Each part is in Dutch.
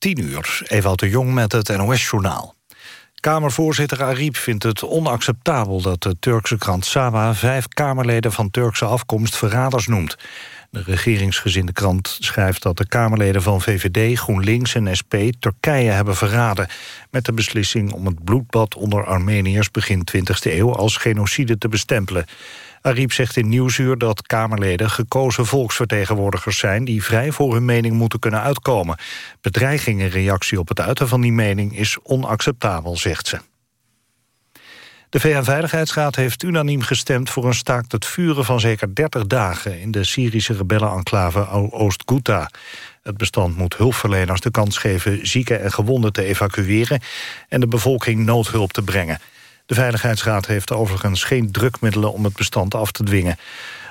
10 uur, Ewout de Jong met het NOS-journaal. Kamervoorzitter Ariep vindt het onacceptabel dat de Turkse krant Saba... vijf Kamerleden van Turkse afkomst verraders noemt. De regeringsgezinde krant schrijft dat de Kamerleden van VVD, GroenLinks en SP... Turkije hebben verraden met de beslissing om het bloedbad onder Armeniërs... begin 20e eeuw als genocide te bestempelen. Ariep zegt in Nieuwsuur dat Kamerleden gekozen volksvertegenwoordigers zijn... die vrij voor hun mening moeten kunnen uitkomen. Bedreiging in reactie op het uiten van die mening is onacceptabel, zegt ze. De VN-veiligheidsraad heeft unaniem gestemd voor een staakt het vuren van zeker 30 dagen in de Syrische rebellenenclave Oost-Ghouta. Het bestand moet hulpverleners de kans geven zieken en gewonden te evacueren en de bevolking noodhulp te brengen. De Veiligheidsraad heeft overigens geen drukmiddelen om het bestand af te dwingen.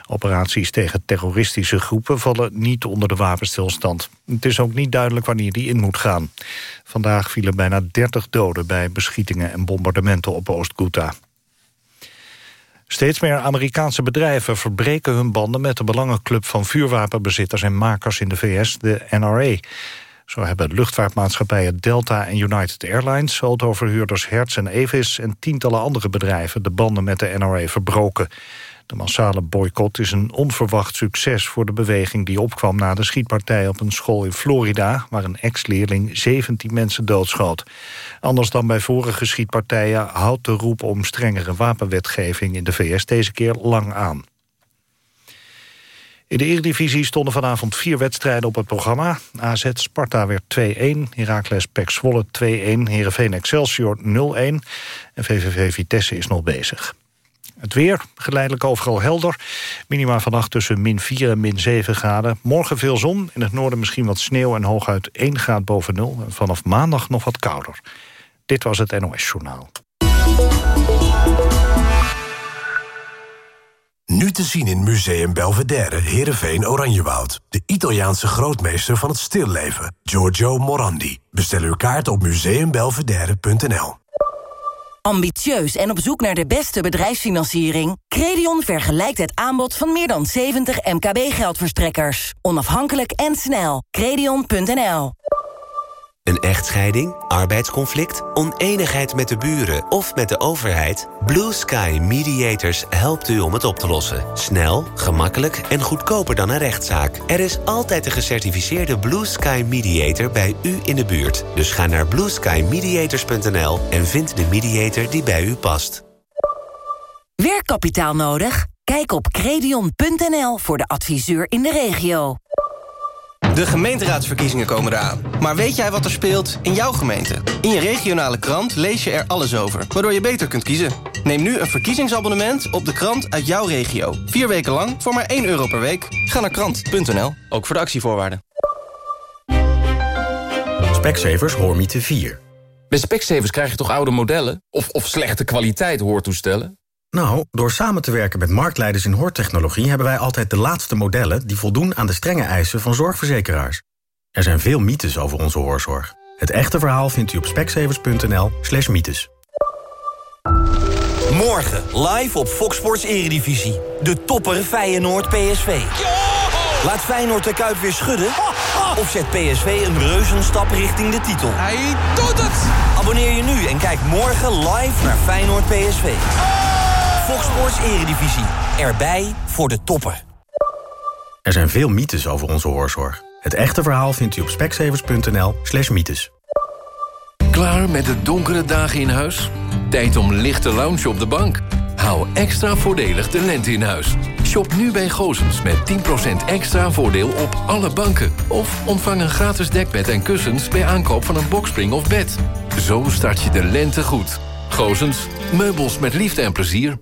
Operaties tegen terroristische groepen vallen niet onder de wapenstilstand. Het is ook niet duidelijk wanneer die in moet gaan. Vandaag vielen bijna 30 doden bij beschietingen en bombardementen op Oost-Ghouta. Steeds meer Amerikaanse bedrijven verbreken hun banden met de belangenclub van vuurwapenbezitters en makers in de VS, de NRA. Zo hebben luchtvaartmaatschappijen Delta en United Airlines... autoverhuurders Hertz en Avis en tientallen andere bedrijven... de banden met de NRA verbroken. De massale boycott is een onverwacht succes voor de beweging... die opkwam na de schietpartij op een school in Florida... waar een ex-leerling 17 mensen doodschoot. Anders dan bij vorige schietpartijen houdt de roep om strengere wapenwetgeving... in de VS deze keer lang aan. In de Eredivisie stonden vanavond vier wedstrijden op het programma. AZ Sparta werd 2-1, Heracles Pek Zwolle 2-1... Heerenveen Excelsior 0-1 en VVV Vitesse is nog bezig. Het weer, geleidelijk overal helder. Minima vannacht tussen min 4 en min 7 graden. Morgen veel zon, in het noorden misschien wat sneeuw... en hooguit 1 graad boven nul. En vanaf maandag nog wat kouder. Dit was het NOS Journaal. Nu te zien in Museum Belvedere, Heerenveen, Oranjewoud. De Italiaanse grootmeester van het stilleven, Giorgio Morandi. Bestel uw kaart op museumbelvedere.nl. Ambitieus en op zoek naar de beste bedrijfsfinanciering? Credion vergelijkt het aanbod van meer dan 70 MKB-geldverstrekkers. Onafhankelijk en snel. Credion.nl een echtscheiding, arbeidsconflict, oneenigheid met de buren of met de overheid? Blue Sky Mediators helpt u om het op te lossen. Snel, gemakkelijk en goedkoper dan een rechtszaak. Er is altijd een gecertificeerde Blue Sky Mediator bij u in de buurt. Dus ga naar blueskymediators.nl en vind de mediator die bij u past. Werkkapitaal nodig? Kijk op credion.nl voor de adviseur in de regio. De gemeenteraadsverkiezingen komen eraan. Maar weet jij wat er speelt in jouw gemeente? In je regionale krant lees je er alles over, waardoor je beter kunt kiezen. Neem nu een verkiezingsabonnement op de krant uit jouw regio. Vier weken lang voor maar 1 euro per week. Ga naar krant.nl, ook voor de actievoorwaarden. Specsavers Hoormiete 4. Bij Specsavers krijg je toch oude modellen? Of, of slechte kwaliteit hoortoestellen? Nou, door samen te werken met marktleiders in hoortechnologie... hebben wij altijd de laatste modellen die voldoen aan de strenge eisen van zorgverzekeraars. Er zijn veel mythes over onze hoorzorg. Het echte verhaal vindt u op speksevers.nl slash mythes. Morgen live op Fox Sports Eredivisie. De topper Feyenoord PSV. Laat Feyenoord de Kuip weer schudden? Of zet PSV een reuzenstap richting de titel? Hij doet het! Abonneer je nu en kijk morgen live naar Feyenoord PSV. Fox Sports Eredivisie. Erbij voor de toppen. Er zijn veel mythes over onze hoorzorg. Het echte verhaal vindt u op speksevers.nl slash mythes. Klaar met de donkere dagen in huis? Tijd om lichte lounge op de bank? Hou extra voordelig de lente in huis. Shop nu bij Gozens met 10% extra voordeel op alle banken. Of ontvang een gratis dekbed en kussens bij aankoop van een bokspring of bed. Zo start je de lente goed. Gozens, meubels met liefde en plezier.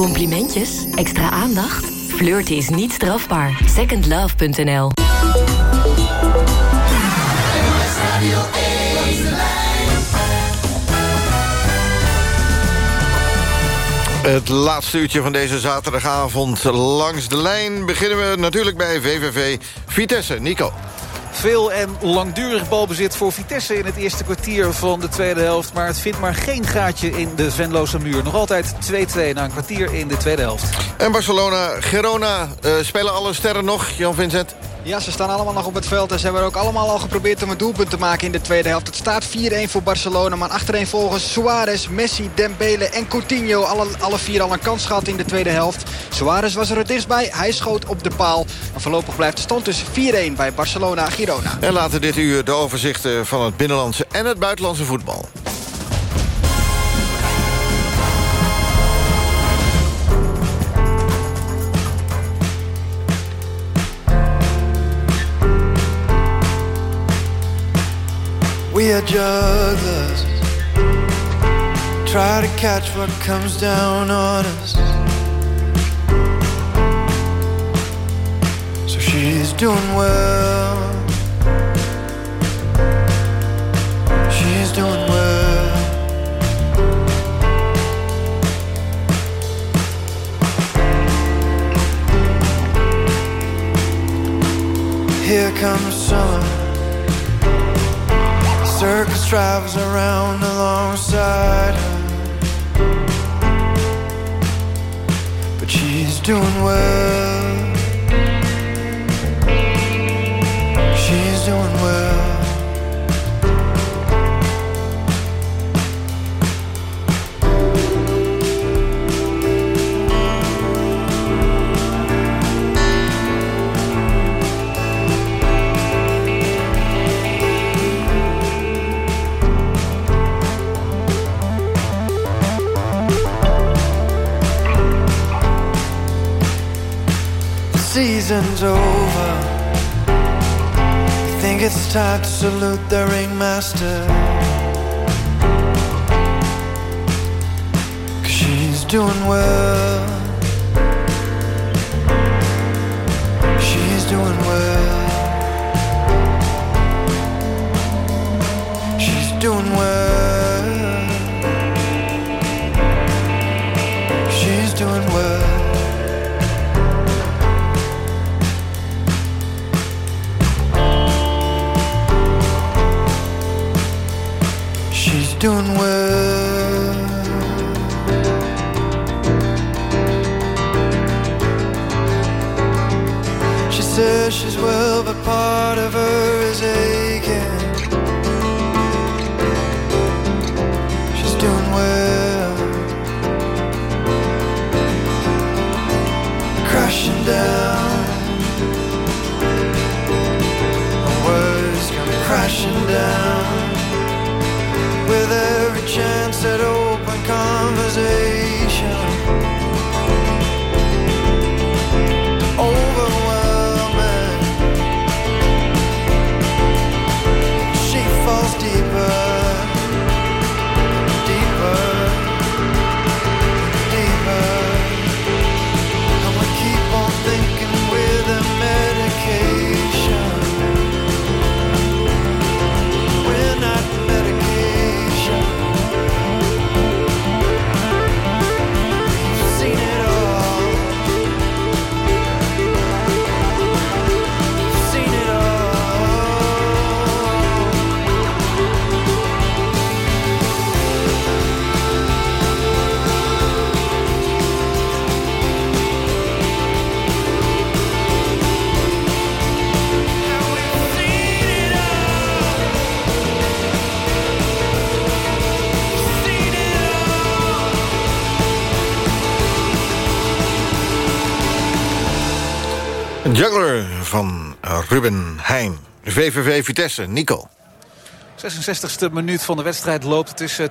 Complimentjes? Extra aandacht? Flirten is niet strafbaar. Secondlove.nl Het laatste uurtje van deze zaterdagavond langs de lijn... beginnen we natuurlijk bij VVV Vitesse. Nico. Veel en langdurig balbezit voor Vitesse in het eerste kwartier van de tweede helft. Maar het vindt maar geen gaatje in de Venloze muur. Nog altijd 2-2 na een kwartier in de tweede helft. En Barcelona, Girona, uh, spelen alle sterren nog, Jan Vincent? Ja, ze staan allemaal nog op het veld. En ze hebben ook allemaal al geprobeerd om een doelpunt te maken in de tweede helft. Het staat 4-1 voor Barcelona. Maar achterin volgen Suarez, Messi, Dembele en Coutinho. Alle, alle vier al een kans gehad in de tweede helft. Suarez was er het dichtstbij. Hij schoot op de paal. En voorlopig blijft de stand dus 4-1 bij Barcelona-Girona. En laten dit uur de overzichten van het binnenlandse en het buitenlandse voetbal. We are jugglers. Try to catch what comes down on us. So she's doing well. She's doing well. Here comes summer drives around alongside her. But she's doing well. She's doing well. Season's over. I think it's time to salute the ringmaster. Cause she's doing well. She's doing well. She's doing well. Doing well. Ruben Heijn. VVV Vitesse, Nico. 66e minuut van de wedstrijd loopt. Het is eh,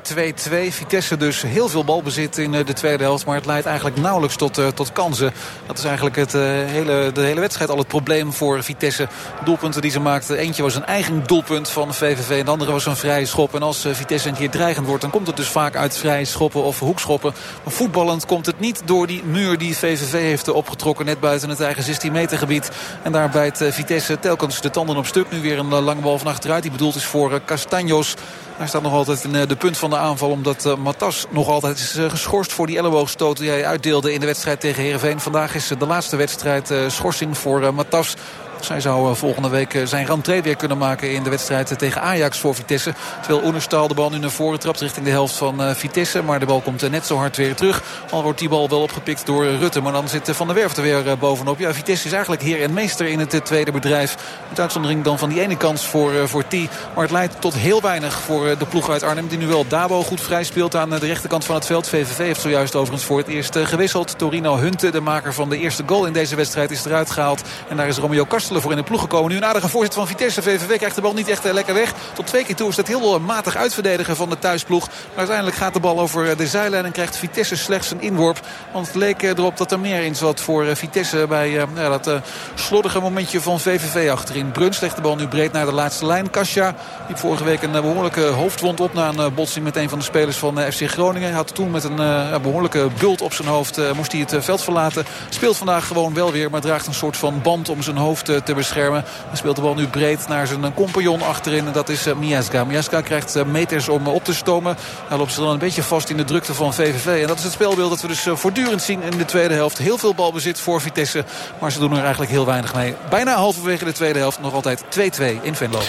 2-2. Vitesse dus heel veel balbezit in eh, de tweede helft. Maar het leidt eigenlijk nauwelijks tot, eh, tot kansen. Dat is eigenlijk het, hele, de hele wedstrijd al het probleem voor Vitesse. Doelpunten die ze maakten. Eentje was een eigen doelpunt van VVV. En de andere was een vrije schop. En als Vitesse een keer dreigend wordt... dan komt het dus vaak uit vrije schoppen of hoekschoppen. Maar voetballend komt het niet door die muur die VVV heeft opgetrokken. Net buiten het eigen 16 meter gebied. En daar bijt Vitesse telkens de tanden op stuk. Nu weer een lange bal van achteruit. Die bedoeld is voor Castanjos. Hij staat nog altijd in de punt van de aanval. Omdat uh, Matas nog altijd is uh, geschorst voor die elleboogstoot die hij uitdeelde in de wedstrijd tegen Heerenveen. Vandaag is de laatste wedstrijd schorsing voor Matas. Zij zou volgende week zijn rentree weer kunnen maken in de wedstrijd tegen Ajax voor Vitesse. Terwijl Oenerstal de bal nu naar voren trapt richting de helft van Vitesse. Maar de bal komt net zo hard weer terug. Al wordt die bal wel opgepikt door Rutte. Maar dan zit Van der Werf er weer bovenop. Ja, Vitesse is eigenlijk heer en meester in het tweede bedrijf. Met uitzondering dan van die ene kans voor, voor T. Maar het leidt tot heel weinig voor de ploeg uit Arnhem. Die nu wel Dabo goed vrij speelt aan de rechterkant van het veld. VVV heeft zojuist overigens voor het eerst gewisseld. Torino Hunte, de maker van de eerste goal in deze wedstrijd, is eruit gehaald. En daar is Romeo Voor in de ploeg gekomen. Nu een aardige voorzet van Vitesse. VVV krijgt de bal niet echt lekker weg. Tot twee keer toe is dat heel matig uitverdedigen van de thuisploeg. Maar uiteindelijk gaat de bal over de zijlijn en krijgt Vitesse slechts een inworp. Want het leek erop dat er meer in zat voor Vitesse bij dat slordige momentje van VVV achterin. Bruns legt de bal nu breed naar de laatste lijn. Kasja liep vorige week een behoorlijke hoofdwond op na een botsing met een van de spelers van FC Groningen. Hij had toen met een behoorlijke bult op zijn hoofd moest hij het veld verlaten. Speelt vandaag gewoon wel weer, maar draagt een soort van band om zijn hoofd te beschermen. Hij speelt de bal nu breed naar zijn compagnon achterin. En dat is Miaska. Miaska krijgt meters om op te stomen. Hij loopt ze dan een beetje vast in de drukte van VVV. En dat is het spelbeeld dat we dus voortdurend zien in de tweede helft. Heel veel balbezit voor Vitesse. Maar ze doen er eigenlijk heel weinig mee. Bijna halverwege de tweede helft nog altijd 2-2 in Venlo.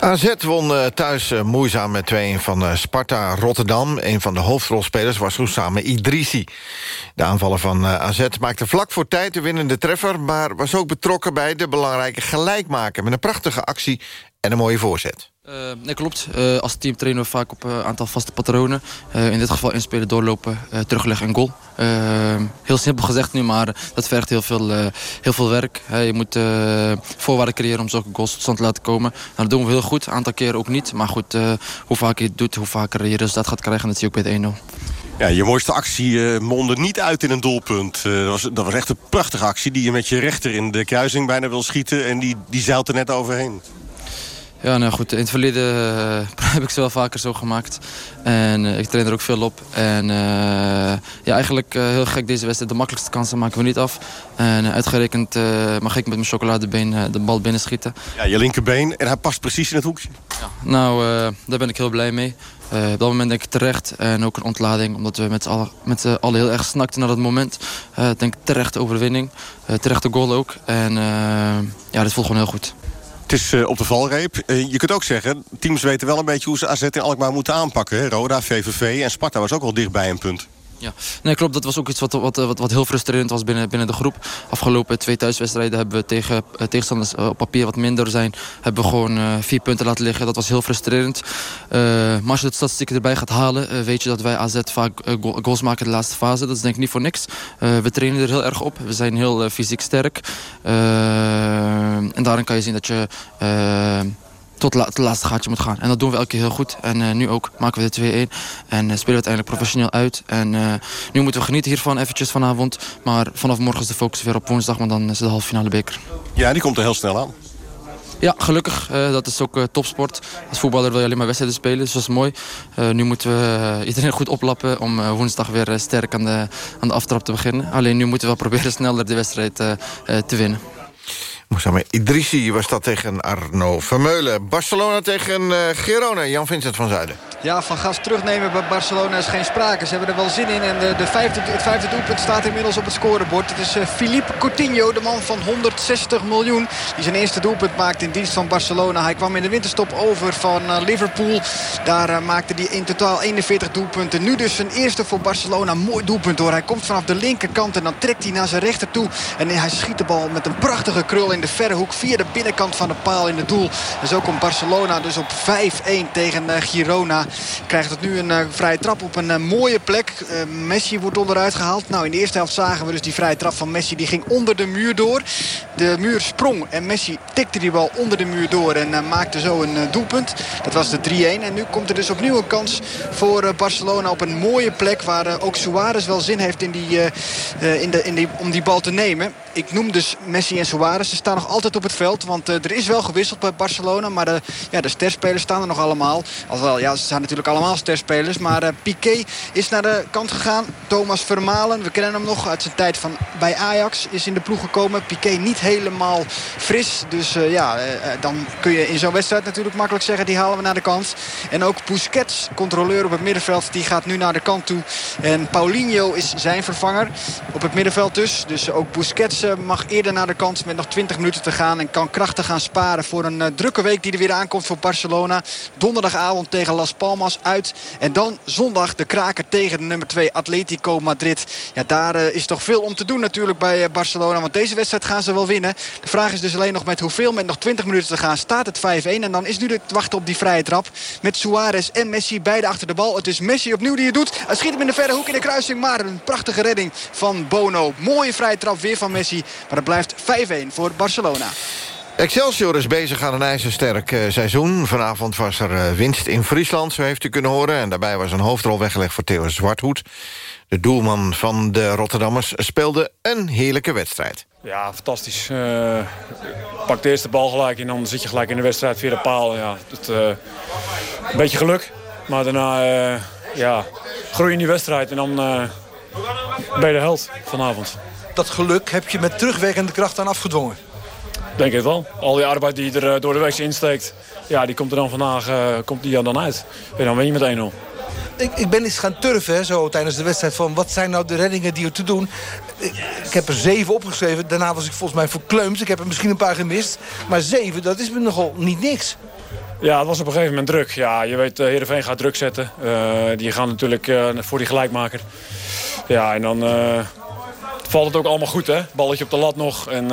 AZ won thuis moeizaam met 2 van Sparta Rotterdam. Een van de hoofdrolspelers was samen Idrissi. De aanvaller van AZ maakte vlak voor tijd de winnende treffer... maar was ook betrokken bij de belangrijke gelijkmaker... met een prachtige actie en een mooie voorzet. Uh, nee, klopt. Uh, als team trainen we vaak op een uh, aantal vaste patronen. in dit geval inspelen, doorlopen, terugleggen en goal. heel simpel gezegd nu, maar dat vergt heel veel, heel veel werk. je moet voorwaarden creëren om zulke goals tot stand te laten komen. Nou, dat doen we heel goed, een aantal keren ook niet. Maar goed, hoe vaker je het doet, hoe vaker je resultaat gaat krijgen. En dat zie je ook bij het 1-0. Ja, je mooiste actie mondde niet uit in een doelpunt. dat, was, dat was echt een prachtige actie die je met je rechter in de kruising bijna wil schieten. En die, die zeilt er net overheen. Ja, nou goed, in het verleden uh, heb ik ze wel vaker zo gemaakt. En uh, ik train er ook veel op. En uh, ja, eigenlijk heel gek deze wedstrijd. De makkelijkste kansen maken we niet af. En uitgerekend mag ik met mijn chocoladebeen de bal binnenschieten. Ja, je linkerbeen. En hij past precies in het hoekje. Ja, nou, daar ben ik heel blij mee. Op dat moment denk ik terecht. En ook een ontlading. Omdat we met z'n allen, heel erg snakten naar dat moment. Ik denk terecht overwinning. terechte goal ook. En ja, dit voelt gewoon heel goed. Het is uh, op de valreep. Uh, je kunt ook zeggen, teams weten wel een beetje hoe ze AZ in Alkmaar moeten aanpakken. Roda, VVV en Sparta was ook wel dichtbij een punt. Ja, nee, klopt. Dat was ook iets wat, wat, wat, wat heel frustrerend was binnen, binnen de groep. Afgelopen twee thuiswedstrijden hebben we tegen uh, tegenstanders op papier wat minder zijn. Hebben gewoon uh, vier punten laten liggen. Dat was heel frustrerend. Maar als je de statistieken erbij gaat halen... weet je dat wij AZ vaak goals maken in de laatste fase. Dat is denk ik niet voor niks. we trainen er heel erg op. We zijn heel fysiek sterk. en daarin kan je zien dat je tot het laatste gaatje moet gaan. En dat doen we elke keer heel goed. En uh, nu ook maken we de 2-1. En uh, spelen we uiteindelijk professioneel uit. En uh, nu moeten we genieten hiervan eventjes vanavond. Maar vanaf morgen is de focus weer op woensdag. Want dan is het de halve finale beker. Ja, die komt er heel snel aan. Ja, gelukkig. dat is ook topsport. Als voetballer wil je alleen maar wedstrijden spelen. Dus dat is mooi. nu moeten we iedereen goed oplappen om woensdag weer sterk aan de, aan de aftrap te beginnen. Alleen nu moeten we wel proberen sneller de wedstrijd te winnen. Moussama Idrissi was dat tegen Arno Vermeulen. Barcelona tegen uh, Girona. Jan-Vincent van Zuiden. Ja, van gas terugnemen bij Barcelona is geen sprake. Ze hebben er wel zin in. En de, de vijfde, het vijfde doelpunt staat inmiddels op het scorebord. Het is uh, Philippe Coutinho, de man van 160 miljoen. Die zijn eerste doelpunt maakt in dienst van Barcelona. Hij kwam in de winterstop over van uh, Liverpool. Daar maakte hij in totaal 41 doelpunten. Nu dus zijn eerste voor Barcelona. Mooi doelpunt hoor. Hij komt vanaf de linkerkant en dan trekt hij naar zijn rechter toe. En hij schiet de bal met een prachtige krul in de verre hoek via de binnenkant van de paal in het doel. En zo komt Barcelona dus op 5-1 tegen Girona. Krijgt het nu een uh, vrije trap op een uh, mooie plek. Messi wordt onderuit gehaald. Nou, in de eerste helft zagen we dus die vrije trap van Messi. Die ging onder de muur door. De muur sprong en Messi tikte die bal onder de muur door. En maakte zo een doelpunt. Dat was de 3-1. En nu komt er dus opnieuw een kans voor Barcelona op een mooie plek. Waar ook Suarez wel zin heeft in die, in de, in die, om die bal te nemen. Ik noem dus Messi en Suarez. Ze staan nog altijd op het veld. Want uh, er is wel gewisseld bij Barcelona. Maar de, ja, de sterspelers staan er nog allemaal. Alhoewel, ja, ze zijn natuurlijk allemaal sterspelers. Maar uh, Piqué is naar de kant gegaan. Thomas Vermalen, we kennen hem nog uit zijn tijd van bij Ajax. Is in de ploeg gekomen. Piqué niet helemaal fris. Dus ja, dan kun je in zo'n wedstrijd natuurlijk makkelijk zeggen... die halen we naar de kant. En ook Busquets, controleur op het middenveld, die gaat nu naar de kant toe. En Paulinho is zijn vervanger op het middenveld dus. Dus ook Busquets Mag eerder naar de kant met nog 20 minuten te gaan. En kan krachten gaan sparen voor een uh, drukke week die er weer aankomt voor Barcelona. Donderdagavond tegen Las Palmas uit. En dan zondag de kraker tegen de nummer 2 Atletico Madrid. Ja, daar uh, is toch veel om te doen natuurlijk bij uh, Barcelona. Want deze wedstrijd gaan ze wel winnen. De vraag is dus alleen nog met hoeveel. Met nog 20 minuten te gaan staat het 5-1. En dan is nu het wachten op die vrije trap. Met Suarez en Messi beide achter de bal. Het is Messi opnieuw die het doet. Hij schiet hem in de verre hoek in de kruising. Maar een prachtige redding van Bono. Mooie vrije trap weer van Messi. Maar het blijft 5-1 voor Barcelona. Excelsior is bezig aan een ijzersterk uh, seizoen. Vanavond was er uh, winst in Friesland, zo heeft u kunnen horen. En daarbij was een hoofdrol weggelegd voor Theo Zwarthoed. De doelman van de Rotterdammers speelde een heerlijke wedstrijd. Ja, fantastisch. Uh, pak de eerste bal gelijk en dan zit je gelijk in de wedstrijd via de paal. Ja, het, een beetje geluk, maar daarna ja, groei in die wedstrijd en dan ben je de held vanavond. Dat geluk heb je met terugwerkende kracht aan afgedwongen? Denk ik wel. Al die arbeid die er door de week insteekt, ja, die komt er dan vandaag uh, komt die dan uit. En dan win je met 1-0. Ik, ik, ben eens gaan turven hè, zo, tijdens de wedstrijd van wat zijn nou de reddingen die er te doen. Ik, ik, heb er zeven opgeschreven. Daarna was ik volgens mij verkleumd. Ik heb er misschien een paar gemist. Maar zeven, dat is me nogal niet niks. Ja, het was op een gegeven moment druk. Ja, je weet, uh, Heerenveen gaat druk zetten. Uh, die gaan natuurlijk uh, voor die gelijkmaker. Ja, en dan valt het ook allemaal goed, hè. Balletje op de lat nog. En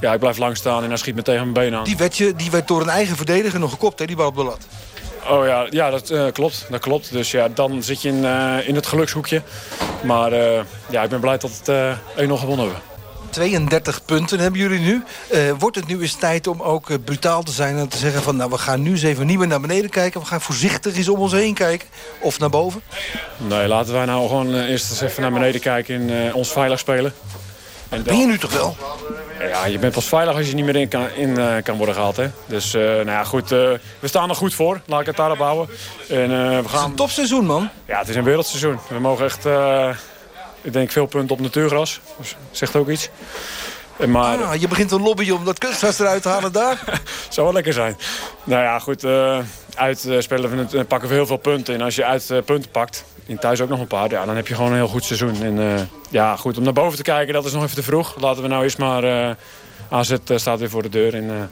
ja, ik blijf lang staan en hij schiet me tegen mijn been aan. Die werd, je, die werd door een eigen verdediger nog gekopt, hè, die bal op de lat. Oh ja, ja dat uh, klopt. Dat klopt. Dus ja, dan zit je in, uh, in het gelukshoekje. Maar ja, ik ben blij dat het 1-0 gewonnen hebben. 32 punten hebben jullie nu. wordt het nu eens tijd om ook brutaal te zijn en te zeggen van... nou, we gaan nu eens even niet meer naar beneden kijken. We gaan voorzichtig eens om ons heen kijken. Of naar boven. Nee, laten wij nou gewoon eerst eens even naar beneden kijken en ons veilig spelen. En. Ben je nu toch wel? Ja, je bent pas veilig als je niet meer in kan, in, uh, kan worden gehaald. Hè? Dus uh, nou ja, goed, uh, we staan er goed voor. Laat ik het daarop houden. En, we gaan... Het is een topseizoen, man. Ja, het is een wereldseizoen. We mogen echt, ik denk, veel punten op natuurgras. Dus zegt ook iets. Maar... Ah, je begint te lobbyen om dat kunstgras eruit te halen daar? Zou wel lekker zijn. Nou ja, goed. uit spelen we, pakken we heel veel punten. En als je uit punten pakt, in thuis ook nog een paar. Ja, dan heb je gewoon een heel goed seizoen. En ja, goed, om naar boven te kijken, dat is nog even te vroeg. Laten we nou eerst maar... AZ staat weer voor de deur en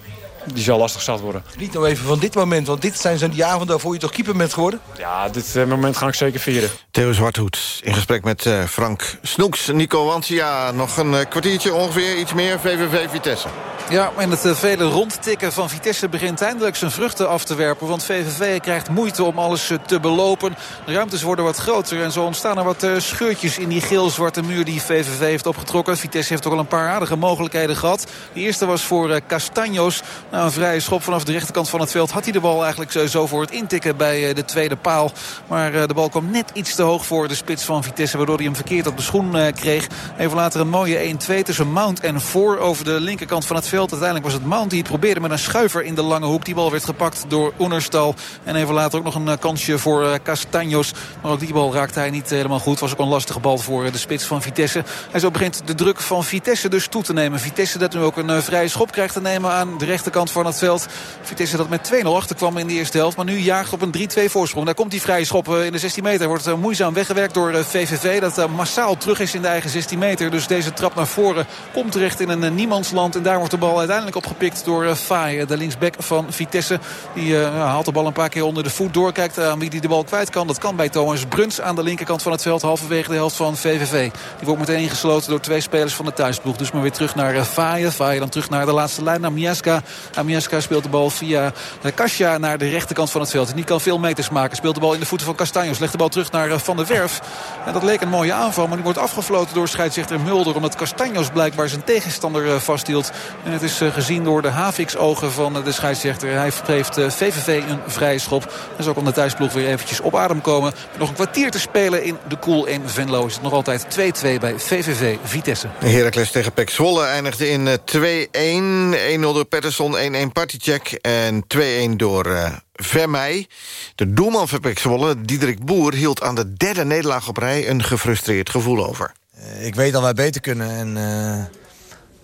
die zal lastig zat worden. Niet nou even van dit moment, want dit zijn zo'n die avonden waarvoor je toch keeper bent geworden? Ja, dit moment ga ik zeker vieren. Theo Zwarthoed in gesprek met Frank Snoeks. Nico Wantia, nog een kwartiertje ongeveer, iets meer, VVV Vitesse. Ja, en het vele rondtikken van Vitesse begint eindelijk zijn vruchten af te werpen. Want VVV krijgt moeite om alles te belopen. De ruimtes worden wat groter en zo ontstaan er wat scheurtjes in die geel-zwarte muur die VVV heeft opgetrokken. Vitesse heeft toch al een paar aardige mogelijkheden gehad. De eerste was voor Castanjos. Een vrije schop vanaf de rechterkant van het veld had hij de bal eigenlijk zo voor het intikken bij de tweede paal. Maar de bal kwam net iets te hoog voor de spits van Vitesse. Waardoor hij hem verkeerd op de schoen kreeg. Even later een mooie 1-2 tussen Mount en Voor over de linkerkant van het veld. Uiteindelijk was het Mount die het probeerde met een schuiver in de lange hoek. Die bal werd gepakt door Oenerstal. En even later ook nog een kansje voor Castanjos. Maar ook die bal raakte hij niet helemaal goed. Was ook een lastige bal voor de spits van Vitesse. En zo begint de druk van Vitesse dus toe te nemen. Vitesse dat nu ook een vrije schop krijgt te nemen aan de rechterkant van het veld. Vitesse dat met 2-0 achterkwam in de eerste helft. Maar nu jaagt op een 3-2 voorsprong. Daar komt die vrije schop in de 16 meter. Wordt moeizaam weggewerkt door VVV. Dat massaal terug is in de eigen 16 meter. Dus deze trap naar voren komt terecht in een niemandsland. En daar wordt de bal uiteindelijk opgepikt door Faye, de linksback van Vitesse. Die haalt de bal een paar keer onder de voet door. Kijkt aan wie die de bal kwijt kan. Dat kan bij Thomas Bruns aan de linkerkant van het veld. Halverwege de helft van VVV. Die wordt meteen ingesloten door twee spelers van de thuisploeg. Dus maar weer terug naar Faye. Faye dan terug naar de laatste lijn. Naar Miaska. Miaska speelt de bal via Kasia naar de rechterkant van het veld. Die kan veel meters maken. Speelt de bal in de voeten van Castanjos. Legt de bal terug naar Van der Werf. En dat leek een mooie aanval. Maar die wordt afgefloten door scheidsrechter Mulder. Omdat Castanjos blijkbaar zijn tegenstander vasthield. En het is gezien door de Havix-ogen van de scheidsrechter. Hij geeft VVV een vrije schop. En zo kan de thuisploeg weer eventjes op adem komen. Nog een kwartier te spelen in de Koel in Venlo. Is het nog altijd 2-2 bij VVV Vitesse. Heracles tegen Pek Zwolle eindigde in 2-1. 1-0 door Pettersson, 1-1 Partycheck en 2-1 door uh, Vermeij. De doelman van Pek Zwolle, Diederik Boer... hield aan de derde nederlaag op rij een gefrustreerd gevoel over. Uh, ik weet dat wij beter kunnen en... Uh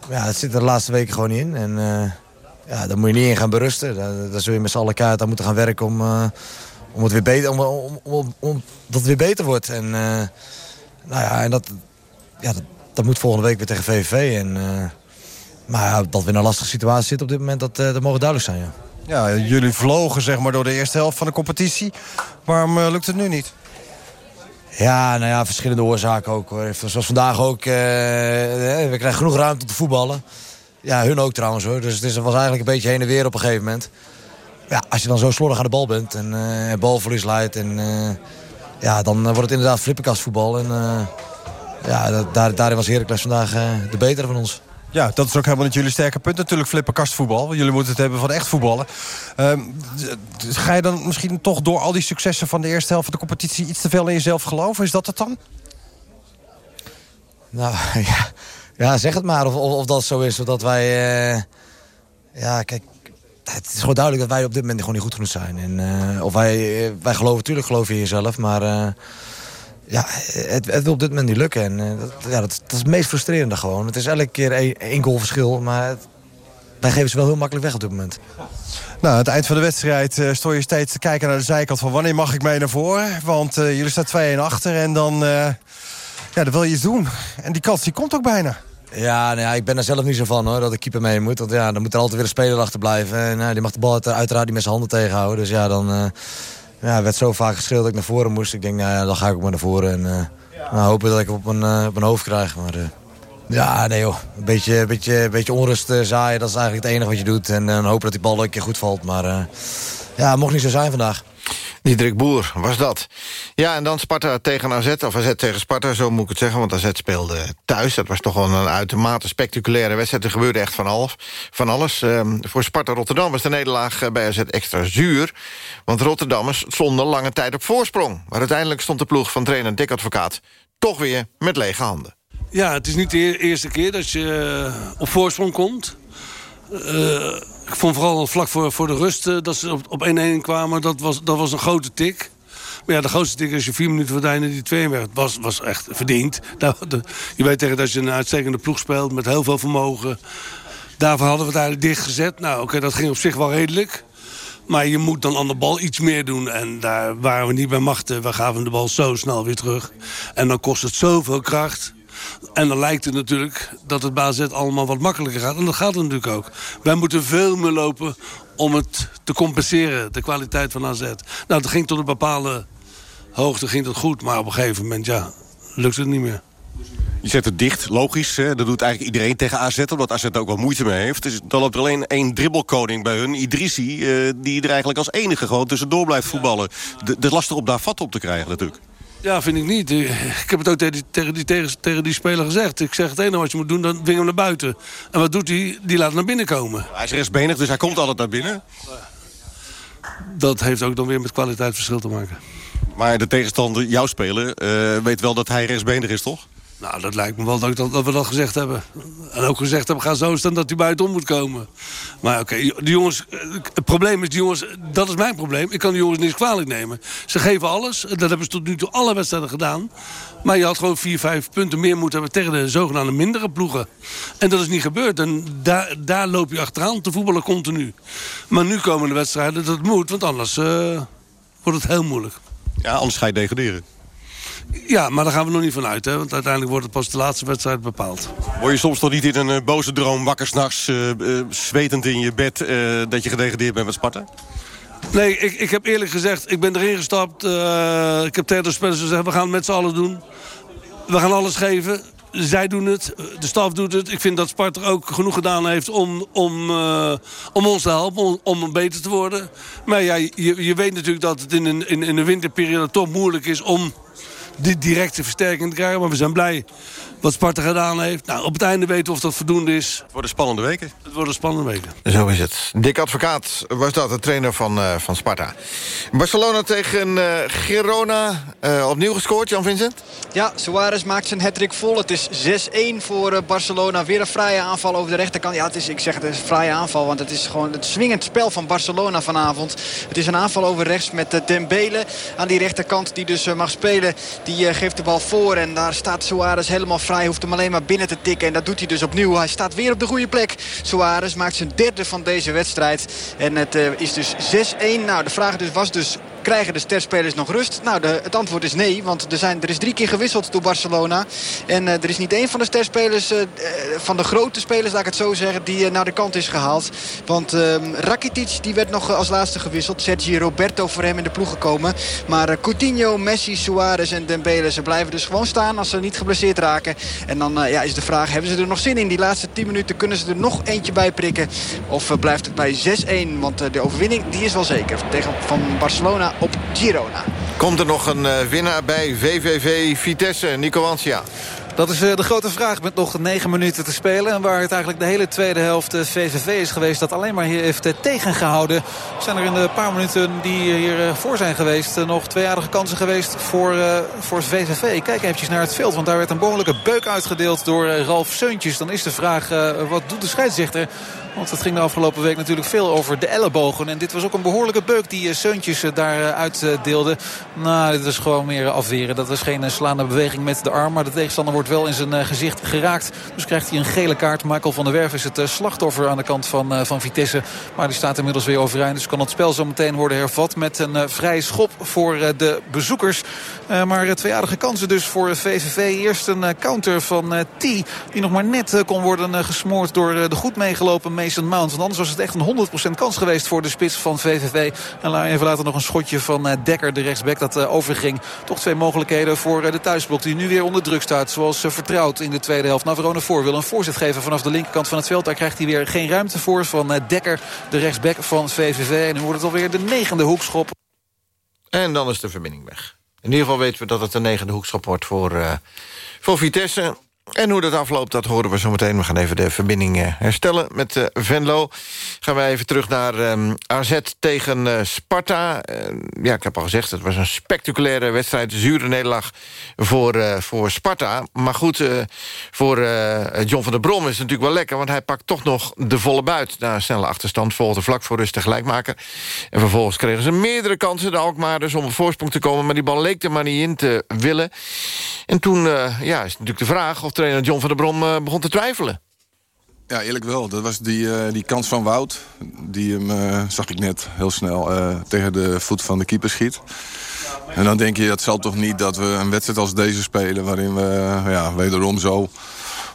ja, het zit er de laatste weken gewoon in. En ja, daar moet je niet in gaan berusten. Daar, zul je met z'n allen kaart aan moeten gaan werken om, om, het weer beter, om, om, om, dat het weer beter wordt. En, nou ja, en dat, ja, dat, dat moet volgende week weer tegen VVV. En, maar dat we in een lastige situatie zitten op dit moment, dat, dat mogen duidelijk zijn. Ja. Ja, jullie vlogen zeg maar door de eerste helft van de competitie. Waarom lukt het nu niet? Ja, nou ja, verschillende oorzaken ook. Hoor. Zoals vandaag ook. Uh, we krijgen genoeg ruimte om te voetballen. Ja, hun ook trouwens hoor. Dus het was eigenlijk een beetje heen en weer op een gegeven moment. Ja, als je dan zo slordig aan de bal bent en uh, balverlies leidt... En, ja, dan wordt het inderdaad flipperkastvoetbal. En ja, daar, daarin was Heracles vandaag de betere van ons. Ja, dat is ook helemaal niet jullie sterke punt natuurlijk, flipperkastvoetbal. Jullie moeten het hebben van echt voetballen. Uh, ga je dan misschien toch door al die successen van de eerste helft van de competitie... iets te veel in jezelf geloven? Is dat het dan? Nou, ja, zeg het maar of, of, dat zo is. Of wij... Uh, ja, kijk, het is gewoon duidelijk dat wij op dit moment gewoon niet goed genoeg zijn. En, uh, of wij, wij geloven, natuurlijk geloven in jezelf, maar... ja, het, het, wil op dit moment niet lukken. En, uh, dat, ja, dat, dat, is het meest frustrerende gewoon. Het is elke keer één, één goal verschil, maar het, wij geven ze wel heel makkelijk weg op dit moment. Nou, aan het eind van de wedstrijd uh, stond je steeds te kijken naar de zijkant van wanneer mag ik mee naar voren. Want uh, jullie staan 2-1 achter en dan, ja, dan wil je iets doen. En die kans die komt ook bijna. Ja, nou ja, ik ben er zelf niet zo van hoor, dat de keeper mee moet. Want ja, dan moet er altijd weer een speler achter blijven. En die mag de bal uiteraard niet met zijn handen tegenhouden. Dus ja, dan ja, werd zo vaak geschreeuwd dat ik naar voren moest. Ik denk, nou ja, dan ga ik ook maar naar voren. En uh, nou, hopen dat ik op mijn, uh, op mijn hoofd krijg. Maar uh, ja, nee joh. Een beetje, beetje, beetje onrust zaaien, dat is eigenlijk het enige wat je doet. En dan hopen dat die bal een keer goed valt. Maar ja, mocht niet zo zijn vandaag. Diederik Boer was dat. Ja, en dan Sparta tegen AZ, of AZ tegen Sparta, zo moet ik het zeggen... want AZ speelde thuis. Dat was toch wel een uitermate spectaculaire wedstrijd. Er gebeurde echt van alles. Van alles. Ehm, voor Sparta Rotterdam was de nederlaag eh, bij AZ extra zuur. Want Rotterdammers stonden lange tijd op voorsprong. Maar uiteindelijk stond de ploeg van trainer Dick Advocaat... toch weer met lege handen. Ja, het is niet de eerste keer dat je eh, op voorsprong komt... Uh, ik vond vooral vlak voor, voor de rust uh, dat ze op 1-1 kwamen. Dat was, dat was een grote tik. Maar ja, de grootste tik als je vier minuten voor die twee werd. Was, was echt verdiend. Nou, je weet tegen dat je een uitstekende ploeg speelt met heel veel vermogen. Daarvoor hadden we het eigenlijk dichtgezet. Nou, oké, dat ging op zich wel redelijk. Maar je moet dan aan de bal iets meer doen. En daar waren we niet bij machten. We gaven de bal zo snel weer terug. En dan kost het zoveel kracht. En dan lijkt het natuurlijk dat het bij allemaal wat makkelijker gaat. En dat gaat het natuurlijk ook. Wij moeten veel meer lopen om het te compenseren, de kwaliteit van AZ. Nou, dat ging tot een bepaalde hoogte ging het goed. Maar op een gegeven moment, ja, lukt het niet meer. Je zet het dicht, logisch. Hè? Dat doet eigenlijk iedereen tegen AZ, omdat AZ er ook wel moeite mee heeft. Dus dan loopt er alleen één dribbelkoning bij hun, Idrissi... Uh, die er eigenlijk als enige gewoon tussendoor blijft voetballen. De, de lastig op daar vat op te krijgen natuurlijk. Ja, vind ik niet. Ik heb het ook tegen die, tegen die, tegen, tegen die speler gezegd. Ik zeg het enige wat je moet doen, dan dwing hem naar buiten. En wat doet hij? Die laat naar binnen komen. Hij is rechtsbenig, dus hij komt altijd naar binnen. Dat heeft ook dan weer met kwaliteitsverschil te maken. Maar de tegenstander, jouw speler, uh, weet wel dat hij rechtsbenig is, toch? Nou, dat lijkt me wel dat, dat, we dat gezegd hebben. En ook gezegd hebben, ga zo staan dat hij buitenom moet komen. Maar oké, okay, jongens... Het probleem is, die jongens... Dat is mijn probleem. Ik kan de jongens niks kwalijk nemen. Ze geven alles. Dat hebben ze tot nu toe alle wedstrijden gedaan. Maar je had gewoon vier, vijf punten meer moeten hebben... tegen de zogenaamde mindere ploegen. En dat is niet gebeurd. En daar, daar loop je achteraan te voetballen continu. Maar nu komen de wedstrijden dat moet. Want anders uh, wordt het heel moeilijk. Ja, anders ga je degraderen. Ja, maar daar gaan we nog niet van uit. Hè? Want uiteindelijk wordt het pas de laatste wedstrijd bepaald. Word je soms toch niet in een uh, boze droom wakker s'nachts... Uh, uh, zwetend in je bed dat je gedegradeerd bent met Sparta? Nee, ik, ik heb eerlijk gezegd, ik ben erin gestapt. ik heb tegen de spelers gezegd, we gaan het met z'n allen doen. We gaan alles geven. Zij doen het, de staf doet het. Ik vind dat Sparta ook genoeg gedaan heeft om, om, om ons te helpen, om, om beter te worden. Maar ja, je, je weet natuurlijk dat het in een, in, in een winterperiode toch moeilijk is om die directe versterking te krijgen. Maar we zijn blij wat Sparta gedaan heeft. Nou, op het einde weten we of dat voldoende is. Het worden spannende weken. Het worden spannende weken. Zo is het. Dick Advocaat was dat, de trainer van, uh, van Sparta. Barcelona tegen uh, Girona. Uh, opnieuw gescoord, Jan Vincent? Ja, Suarez maakt zijn hattrick vol. Het is 6-1 voor Barcelona. Weer een vrije aanval over de rechterkant. Ja, het is, ik zeg het is een vrije aanval, want het is gewoon het swingend spel van Barcelona vanavond. Het is een aanval over rechts met Dembele aan die rechterkant die dus mag spelen. Die geeft de bal voor en daar staat Suarez helemaal vrij hij hoeft hem alleen maar binnen te tikken. En dat doet hij dus opnieuw. Hij staat weer op de goede plek. Suarez maakt zijn derde van deze wedstrijd. En het uh, is dus 6-1. Nou, de vraag dus was dus Krijgen de sterspelers nog rust? Nou, de, het antwoord is nee. Want er, zijn, er is drie keer gewisseld door Barcelona. En er is niet één van de sterspelers, van de grote spelers, laat ik het zo zeggen, die naar de kant is gehaald. Want ehm, Rakitic die werd nog als laatste gewisseld. Sergi Roberto voor hem in de ploeg gekomen. Maar Coutinho, Messi, Suarez en Dembele, ze blijven dus gewoon staan als ze niet geblesseerd raken. En dan ja, is de vraag, hebben ze er nog zin in? Die laatste 10 minuten kunnen ze er nog eentje bij prikken. Of blijft het bij 6-1? Want de overwinning die is wel zeker. Tegen van Barcelona op Girona. Komt er nog een uh, winnaar bij VVV Vitesse, Nico Ansia? Dat is de grote vraag met nog negen minuten te spelen. En waar het eigenlijk de hele tweede helft VVV is geweest... dat alleen maar hier heeft tegengehouden. Zijn er in de paar minuten die hier voor zijn geweest... nog twee aardige kansen geweest voor, voor VVV. Kijk eventjes naar het veld, want daar werd een behoorlijke beuk uitgedeeld... door Ralf Seuntjes. Dan is de vraag, wat doet de scheidsrechter... Want het ging de afgelopen week natuurlijk veel over de ellebogen. En dit was ook een behoorlijke beuk die Seuntjes daar uitdeelde. Nou, dit is gewoon meer afweren. Dat was geen slaande beweging met de arm. Maar de tegenstander wordt wel in zijn gezicht geraakt. Dus krijgt hij een gele kaart. Michael van der Werf is het slachtoffer aan de kant van, van Vitesse. Maar die staat inmiddels weer overeind. Dus kan het spel zo meteen worden hervat met een vrije schop voor de bezoekers. Maar twee aardige kansen dus voor VVV. Eerst een counter van T. Die nog maar net kon worden gesmoord door de goed meegelopen Mason Mount. Want anders was het echt een 100% kans geweest voor de spits van VVV. En even later nog een schotje van Dekker, de rechtsback, dat overging. Toch twee mogelijkheden voor de thuisblok die nu weer onder druk staat. Zoals vertrouwd in de tweede helft. Navarone voor wil een voorzet geven vanaf de linkerkant van het veld. Daar krijgt hij weer geen ruimte voor van Dekker, de rechtsback van VVV. En nu wordt het alweer de negende hoekschop. En dan is de verbinding weg. In ieder geval weten we dat het de negende hoekschop wordt voor, uh, voor Vitesse. En hoe dat afloopt, dat horen we zo meteen. We gaan even de verbinding uh, herstellen met uh, Venlo. Gaan we even terug naar um, AZ tegen uh, Sparta. ja, ik heb al gezegd, het was een spectaculaire wedstrijd. Zure nederlaag voor, voor Sparta. Maar goed, voor John van der Brom is het natuurlijk wel lekker... want hij pakt toch nog de volle buit. Na een snelle achterstand volgde vlak voor rust tegelijk maken. En vervolgens kregen ze meerdere kansen, de Alkmaarders... om op voorsprong te komen, maar die bal leek er maar niet in te willen. En toen ja, is natuurlijk de vraag... of trainer John van der Brom uh, begon te twijfelen. Ja, eerlijk wel. Dat was die, uh, die kans van Wout. Die hem, uh, zag ik net, heel snel tegen de voet van de keeper schiet. En dan denk je, dat zal toch niet dat we een wedstrijd als deze spelen... waarin we ja, wederom zo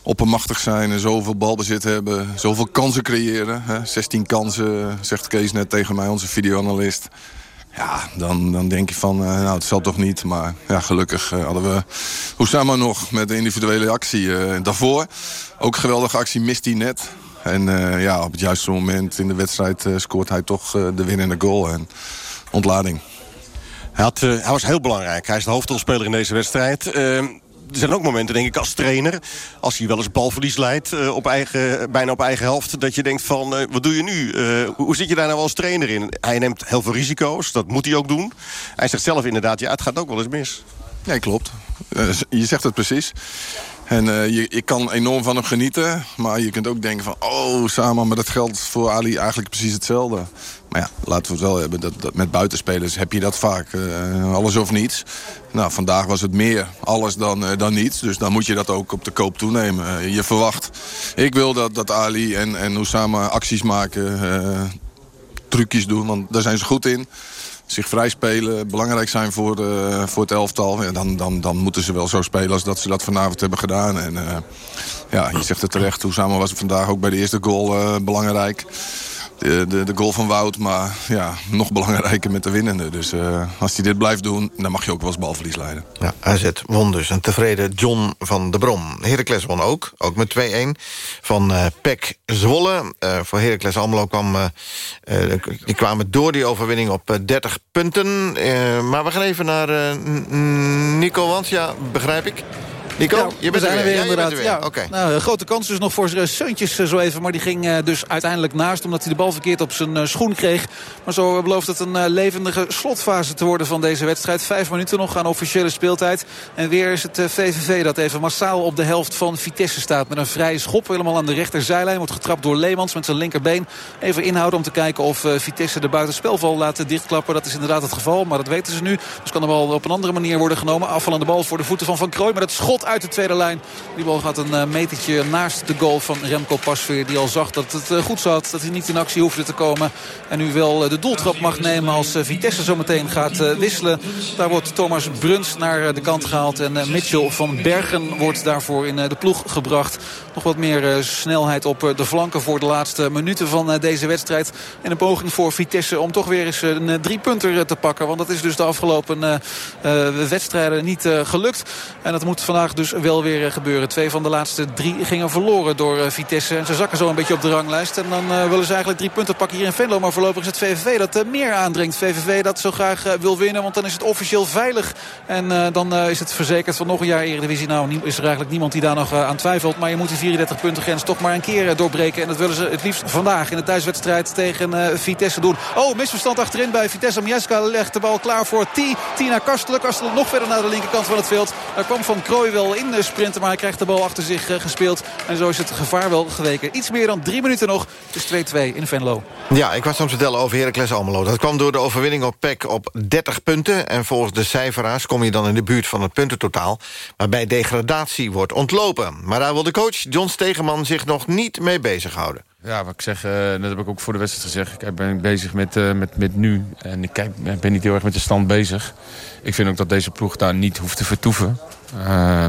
oppermachtig zijn en zoveel balbezit hebben. Zoveel kansen creëren. Hè? 16 kansen, zegt Kees net tegen mij, onze videoanalist. Ja, dan, dan denk je van, uh, nou, het zal toch niet. Maar ja, gelukkig uh, hadden we Hoesama nog met de individuele actie uh, daarvoor. Ook geweldige actie mist hij net. En ja, op het juiste moment in de wedstrijd scoort hij toch de winnende goal. En ontlading. Hij, had, hij was heel belangrijk. Hij is de hoofdrolspeler in deze wedstrijd ehm, er zijn ook momenten, denk ik, als trainer... als je wel eens balverlies leidt, uh, op eigen, bijna op eigen helft... dat je denkt van, uh, wat doe je nu? Uh, hoe zit je daar nou als trainer in? Hij neemt heel veel risico's, dat moet hij ook doen. Hij zegt zelf inderdaad, ja, het gaat ook wel eens mis. Nee, klopt. je zegt het precies. En uh, je, kan enorm van hem genieten. Maar je kunt ook denken van... oh, samen, maar dat geldt voor Ali eigenlijk precies hetzelfde. Maar ja, laten we het wel hebben. Dat, met buitenspelers heb je dat vaak. Uh, alles of niets. Nou, vandaag was het meer alles dan, uh, dan niets. Dus dan moet je dat ook op de koop toenemen. je verwacht... Ik wil dat, dat Ali en, en Osama acties maken. trucjes doen, want daar zijn ze goed in zich vrij spelen, belangrijk zijn voor, uh, voor het elftal... Ja, dan, dan, dan moeten ze wel zo spelen als dat ze dat vanavond hebben gedaan. En uh, ja, je zegt het terecht, samen was het vandaag ook bij de eerste goal uh, belangrijk de, de, de, goal van Wout. Maar ja, nog belangrijker met de winnende. Dus uh, als hij dit blijft doen, dan mag je ook wel eens balverlies leiden. Ja, AZ won dus. Een tevreden John van der Brom. Heracles won ook, ook met 2-1 van uh, Pek Zwolle. Voor Heracles Almelo kwam, die kwamen door die overwinning op 30 punten. maar we gaan even naar Nico Wansja, begrijp ik. Nico, je bent er weer. weer ja, inderdaad. Weer. Ja. Okay. Nou, grote kans dus nog voor Seuntjes zo even. Maar die ging dus uiteindelijk naast. Omdat hij de bal verkeerd op zijn schoen kreeg. Maar zo belooft het een levendige slotfase te worden van deze wedstrijd. Vijf minuten nog aan officiële speeltijd. En weer is het VVV dat even massaal op de helft van Vitesse staat. Met een vrije schop helemaal aan de rechterzijlijn. Wordt getrapt door Leemans met zijn linkerbeen. Even inhouden om te kijken of Vitesse de buitenspelval laat dichtklappen. Dat is inderdaad het geval. Maar dat weten ze nu. Dus kan de bal op een andere manier worden genomen. Afvallende bal voor de voeten van Van Krooi. Maar het schot uit de tweede lijn. Die bal gaat een metertje naast de goal van Remco Pasveer. Die al zag dat het goed zat. Dat hij niet in actie hoefde te komen. En nu wel de doeltrap mag nemen als Vitesse zometeen gaat wisselen. Daar wordt Thomas Bruns naar de kant gehaald. En Mitchell van Bergen wordt daarvoor in de ploeg gebracht. Nog wat meer snelheid op de flanken voor de laatste minuten van deze wedstrijd. En een poging voor Vitesse om toch weer eens een drie punter te pakken. Want dat is dus de afgelopen wedstrijden niet gelukt. En dat moet vandaag dus wel weer gebeuren. Twee van de laatste drie gingen verloren door Vitesse. En ze zakken zo een beetje op de ranglijst. En dan willen ze eigenlijk drie punten pakken hier in Venlo. Maar voorlopig is het VVV dat meer aandringt. VVV dat zo graag wil winnen. Want dan is het officieel veilig. En dan is het verzekerd van nog een jaar Eredivisie. Nou is er eigenlijk niemand die daar nog aan twijfelt. Maar je moet die 34 punten grens toch maar een keer doorbreken. En dat willen ze het liefst vandaag in de thuiswedstrijd tegen Vitesse doen. Oh, misverstand achterin bij Vitesse. Mieska legt de bal klaar voor T. T naar Kastelen. Kastelen nog verder naar de linkerkant van het veld. Daar kwam Van Krooi wel in de sprinten. Maar hij krijgt de bal achter zich gespeeld. En zo is het gevaar wel geweken. Iets meer dan drie minuten nog. Het is 2-2 in Venlo. Ja, ik was aan het vertellen over Heracles Almelo. Dat kwam door de overwinning op PEC op 30 punten. En volgens de cijferaars kom je dan in de buurt van het puntentotaal... waarbij degradatie wordt ontlopen. Maar daar wil de coach John Stegeman zich nog niet mee bezighouden. Ja, wat ik zeg, uh, dat heb ik ook voor de wedstrijd gezegd. Ik ben bezig met, uh, met, met nu. En ik kijk, ben niet heel erg met de stand bezig. Ik vind ook dat deze ploeg daar niet hoeft te vertoeven. Uh,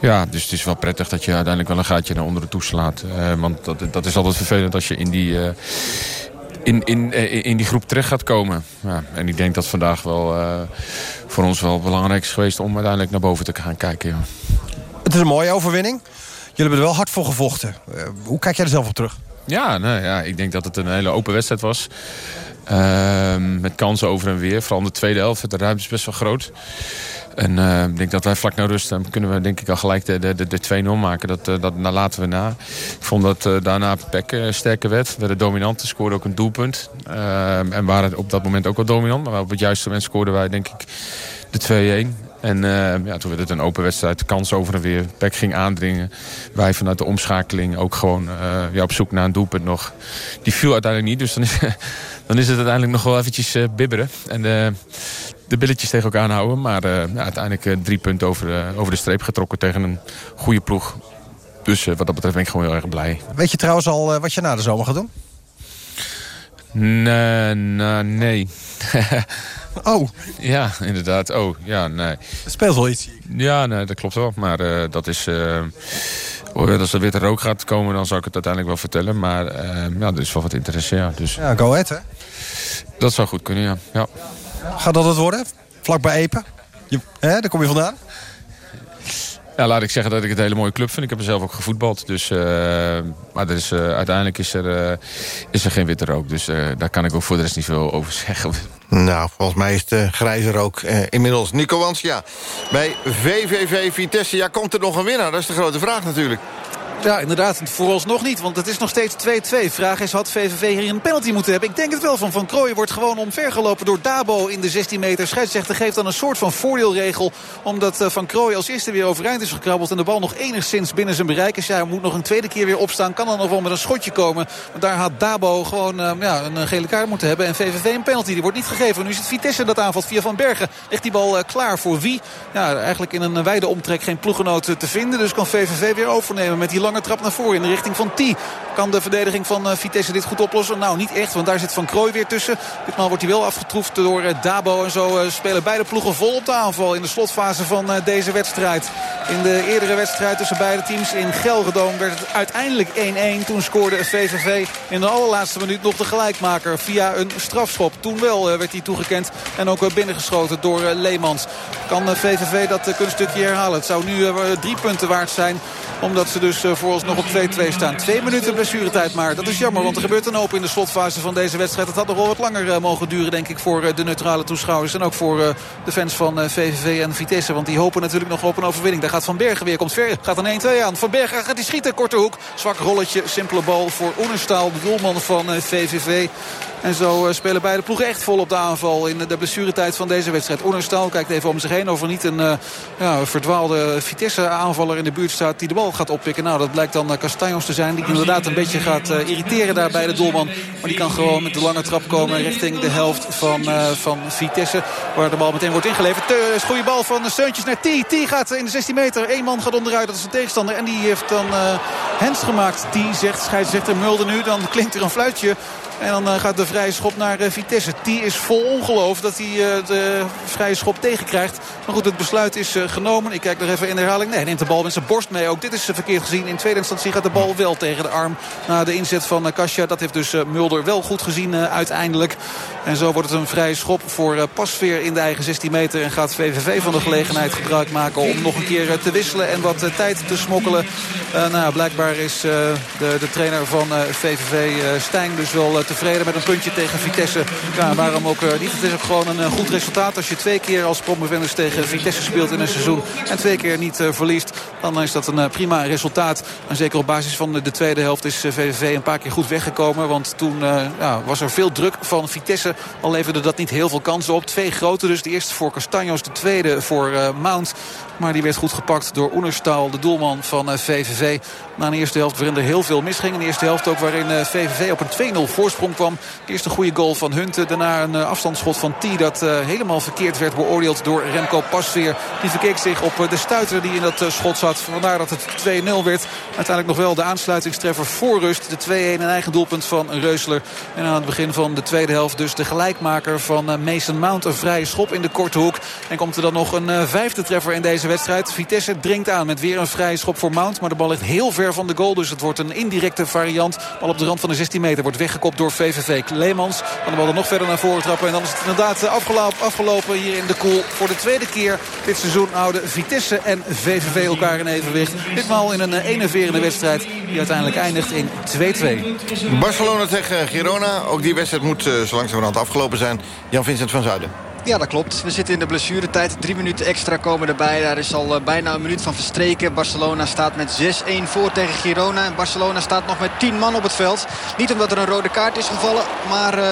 ja, dus het is wel prettig dat je uiteindelijk wel een gaatje naar onderen toeslaat. Uh, want dat, dat is altijd vervelend als je in die, in, in, in die groep terecht gaat komen. Ja, en ik denk dat vandaag wel voor ons wel belangrijk is geweest... om uiteindelijk naar boven te gaan kijken. Het is een mooie overwinning. Jullie hebben er wel hard voor gevochten. Hoe kijk jij er zelf op terug? Ja, ja, ik denk dat het een hele open wedstrijd was. Uh, met kansen over en weer. Vooral in de tweede helft. De ruimte is best wel groot. En uh, ik denk dat wij vlak naar rust kunnen we denk ik al gelijk de, de, de, de 2-0 maken. Dat, uh, dat laten we na. Ik vond dat uh, daarna Peck sterker werd. We werden dominant, scoorde ook een doelpunt. Ehm, en waren op dat moment ook wel dominant. Maar op het juiste moment scoorden wij denk ik de 2-1. En uh, ja, toen werd het een open wedstrijd, kans over en weer. Peck ging aandringen. Wij vanuit de omschakeling ook gewoon uh, ja, op zoek naar een doelpunt nog. Die viel uiteindelijk niet, dus dan is, dan is het uiteindelijk nog wel eventjes uh, bibberen. En de billetjes tegen elkaar aanhouden. Maar ja, uiteindelijk drie punten over, over de streep getrokken tegen een goede ploeg. Dus wat dat betreft ben ik gewoon heel erg blij. Weet je trouwens al wat je na de zomer gaat doen? Nee, nee. Oh. Ja, inderdaad. Oh, ja, nee. Het speelt wel iets. Ja, nee, dat klopt wel. Maar uh, dat is... Uh, als er weer te rook gaat komen, dan zal ik het uiteindelijk wel vertellen. Maar uh, ja, er is wel wat interesse, ja. Dus, ja, go ahead, hè? Dat zou goed kunnen, ja. ja. Gaat dat het worden? Vlak bij Epen? Je, hè, daar kom je vandaan? Ja, laat ik zeggen dat ik het een hele mooie club vind. Ik heb er zelf ook gevoetbald. Dus, uh, maar er is, uh, uiteindelijk is er, uh, is er geen witte rook. Dus daar kan ik ook voor de rest niet veel over zeggen. Nou, volgens mij is de grijze rook inmiddels. Nico Wansja, bij VVV Vitesse. Ja, komt er nog een winnaar? Dat is de grote vraag natuurlijk. Ja, inderdaad. Vooralsnog niet, want het is nog steeds 2-2. Vraag is, had VVV hier een penalty moeten hebben? Ik denk het wel. Van Van Krooij wordt gewoon omvergelopen door Dabo in de 16 meter. Scheidsrechter geeft dan een soort van voordeelregel. Omdat eh, Van Krooij als eerste weer overeind is gekrabbeld... en de bal nog enigszins binnen zijn bereik is. Ja, hij moet nog een tweede keer weer opstaan. Kan dan nog wel met een schotje komen. Maar daar had Dabo gewoon uh, ja, een gele kaart moeten hebben. En VVV een penalty. Die wordt niet gegeven. Nu het Vitesse dat aanvalt via Van Bergen. Ligt die bal klaar voor wie? Ja, eigenlijk in een wijde omtrek geen ploegenoot te vinden. Dus kan VVV weer overnemen met die lange trap naar voren in de richting van T. Kan de verdediging van uh, Vitesse dit goed oplossen? Nou, niet echt, want daar zit Van Krooi weer tussen. Ditmaal wordt hij wel afgetroefd door uh, Dabo. En zo uh, spelen beide ploegen vol op de aanval in de slotfase van deze wedstrijd. In de eerdere wedstrijd tussen beide teams in Gelredoom werd het uiteindelijk 1-1. Toen scoorde VVV in de allerlaatste minuut nog de gelijkmaker via een strafschop. Toen wel werd hij toegekend en ook binnengeschoten door Leemans. Kan VVV dat kunststukje herhalen? Het zou nu drie punten waard zijn. Omdat ze dus vooralsnog op 2-2 staan. Twee minuten blessuretijd maar. Dat is jammer, want er gebeurt een hoop in de slotfase van deze wedstrijd. Het had nog wel wat langer mogen duren, denk ik, voor de neutrale toeschouwers. En ook voor de fans van VVV en Vitesse. Want die hopen natuurlijk nog op een overwinning. Daar gaat Van Bergen weer, komt ver. Gaat een 1-2 aan. Van Bergen gaat die schieten, korte hoek. Zwak rolletje, simpele bal voor Oenerstaal, de doelman van VVV. En zo spelen beide ploegen echt vol op de aanval in de blessuretijd van deze wedstrijd. Oenerstal kijkt even om zich heen of er niet een ja, verdwaalde Vitesse-aanvaller in de buurt staat die de bal gaat oppikken. Nou, dat blijkt dan Castanjos te zijn. Die inderdaad een beetje gaat irriteren daar bij de doelman. Maar die kan gewoon met de lange trap komen richting de helft van, van Vitesse. Waar de bal meteen wordt ingeleverd. Te, goede bal van Seuntjes naar T. T gaat in de 16 meter. Eén man gaat onderuit. Dat is een tegenstander. En die heeft dan Hens gemaakt. Die zegt, scheidsrechter Mulder nu. Dan klinkt er een fluitje. En dan uh, gaat de vrije schop naar uh, Vitesse. Die is vol ongeloof dat hij uh, de vrije schop tegenkrijgt. Maar goed, het besluit is genomen. Ik kijk nog even in de herhaling. Nee, neemt de bal met zijn borst mee. Ook dit is verkeerd gezien. In tweede instantie gaat de bal wel tegen de arm. Na de inzet van Kasia. Dat heeft dus Mulder wel goed gezien uiteindelijk. En zo wordt het een vrije schop voor Pasveer in de eigen 16 meter. En gaat VVV van de gelegenheid gebruik maken om nog een keer te wisselen. En wat tijd te smokkelen. nou, blijkbaar is de, de trainer van VVV Stijn dus wel tevreden met een puntje tegen Vitesse. Ja, waarom ook niet? Het is ook gewoon een goed resultaat. Als je twee keer als promovendus tegen Vitesse speelt in een seizoen... en twee keer niet verliest, dan is dat een prima resultaat. En zeker op basis van de tweede helft is VVV een paar keer goed weggekomen. Want toen ja, was er veel druk van Vitesse. Al leverde dat niet heel veel kansen op. Twee grote dus. De eerste voor Castanjos, de tweede voor Mount. Maar die werd goed gepakt door Oenerstal, de doelman van VVV. Na een eerste helft waarin er heel veel misging. Een eerste helft ook waarin VVV op een 2-0 voorsprong kwam. Eerst een goede goal van Hunten. Daarna een afstandsschot van T dat helemaal verkeerd werd beoordeeld door Remco Pasveer. Die verkeek zich op de stuiter die in dat schot zat. Vandaar dat het 2-0 werd. Uiteindelijk nog wel de aansluitingstreffer voor rust. De 2-1 een eigen doelpunt van Reusler. En aan het begin van de tweede helft dus de gelijkmaker van Mason Mount. Een vrije schop in de korte hoek. En komt er dan nog een vijfde treffer in deze wedstrijd. Vitesse dringt aan met weer een vrije schop voor Mount. Maar de bal ligt heel ver van de goal. Dus het wordt een indirecte variant. Bal op de rand van de 16 meter wordt weggekopt door VVV. Leemans kan de bal er nog verder naar voren trappen. En dan is het inderdaad afgelopen, afgelopen hier in de koel. Voor de tweede keer dit seizoen houden Vitesse en VVV elkaar in evenwicht. Ditmaal in een enerverende wedstrijd die uiteindelijk eindigt in 2-2. Barcelona tegen Girona. Ook die wedstrijd moet uh, zo langzamerhand afgelopen zijn. Jan-Vincent van Zuiden. Ja, dat klopt. We zitten in de blessuretijd. Drie minuten extra komen erbij. Daar is al bijna een minuut van verstreken. Barcelona staat met 6-1 voor tegen Girona. En Barcelona staat nog met 10 man op het veld. Niet omdat er een rode kaart is gevallen. Maar uh,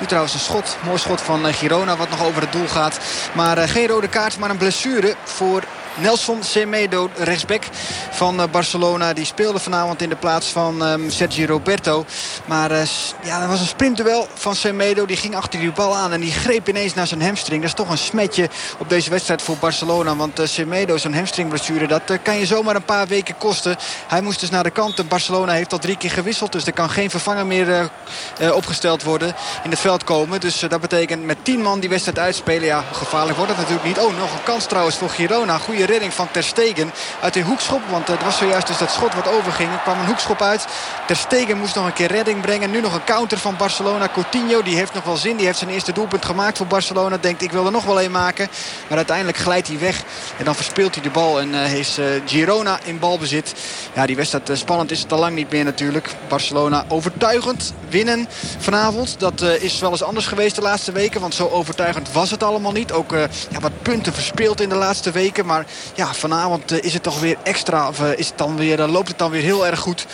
nu trouwens een schot. Mooi schot van uh, Girona wat nog over het doel gaat. Maar geen rode kaart, maar een blessure voor Nelson Semedo, rechtsback van Barcelona. Die speelde vanavond in de plaats van um, Sergi Roberto. Maar ja, dat was een sprintduel van Semedo. Die ging achter die bal aan en die greep ineens naar zijn Dat is toch een smetje op deze wedstrijd voor Barcelona. Want uh, Semedo, zijn hamstringblessure, dat uh, kan je zomaar een paar weken kosten. Hij moest dus naar de kant. Barcelona heeft al drie keer gewisseld. Dus er kan geen vervanger meer opgesteld worden in het veld komen. Dus dat betekent met tien man die wedstrijd uitspelen. Ja, gevaarlijk wordt het natuurlijk niet. Oh, nog een kans trouwens voor Girona. Goede redding van Ter Stegen uit de hoekschop. Want het was zojuist dus dat schot wat overging. Er kwam een hoekschop uit. Ter Stegen moest nog een keer redding brengen. Nu nog een counter van Barcelona. Coutinho die heeft nog wel zin. Die heeft zijn eerste doelpunt gemaakt voor Barcelona. Denkt ik wil er nog wel een maken. Maar uiteindelijk glijdt hij weg. En dan verspeelt hij de bal. En uh, heeft uh, Girona in balbezit. Ja, die wedstrijd uh, spannend is het al lang niet meer natuurlijk. Barcelona overtuigend winnen vanavond. Dat is wel eens anders geweest de laatste weken. Want zo overtuigend was het allemaal niet. Ook ja, wat punten verspeeld in de laatste weken. Maar ja, vanavond is het toch weer extra. Of is het dan weer, loopt het dan weer heel erg goed.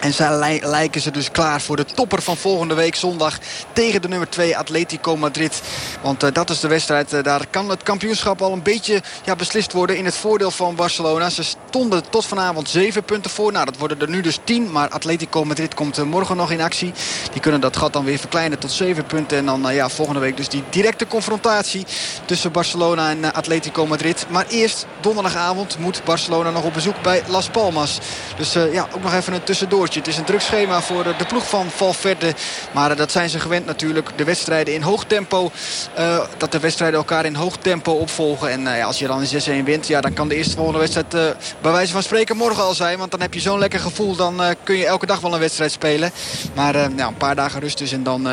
En zij lijken ze dus klaar voor de topper van volgende week zondag tegen de nummer 2 Atletico Madrid. Want uh, dat is de wedstrijd. Uh, daar kan het kampioenschap al een beetje ja, beslist worden in het voordeel van Barcelona. Ze stonden tot vanavond 7 punten voor. Nou, dat worden er nu dus 10. Maar Atletico Madrid komt uh, morgen nog in actie. Die kunnen dat gat dan weer verkleinen tot 7 punten. En dan ja, volgende week dus die directe confrontatie tussen Barcelona en Atletico Madrid. Maar eerst donderdagavond moet Barcelona nog op bezoek bij Las Palmas. Dus ja, ook nog even een tussendoor. Het is een druk schema voor de ploeg van Valverde. Maar dat zijn ze gewend natuurlijk. De wedstrijden in hoog tempo. Uh, dat de wedstrijden elkaar in hoog tempo opvolgen. En uh, als je dan in 6-1 wint. Ja, dan kan de eerste volgende wedstrijd uh, bij wijze van spreken morgen al zijn. Want dan heb je zo'n lekker gevoel. Dan kun je elke dag wel een wedstrijd spelen. Maar een paar dagen rust dus. En dan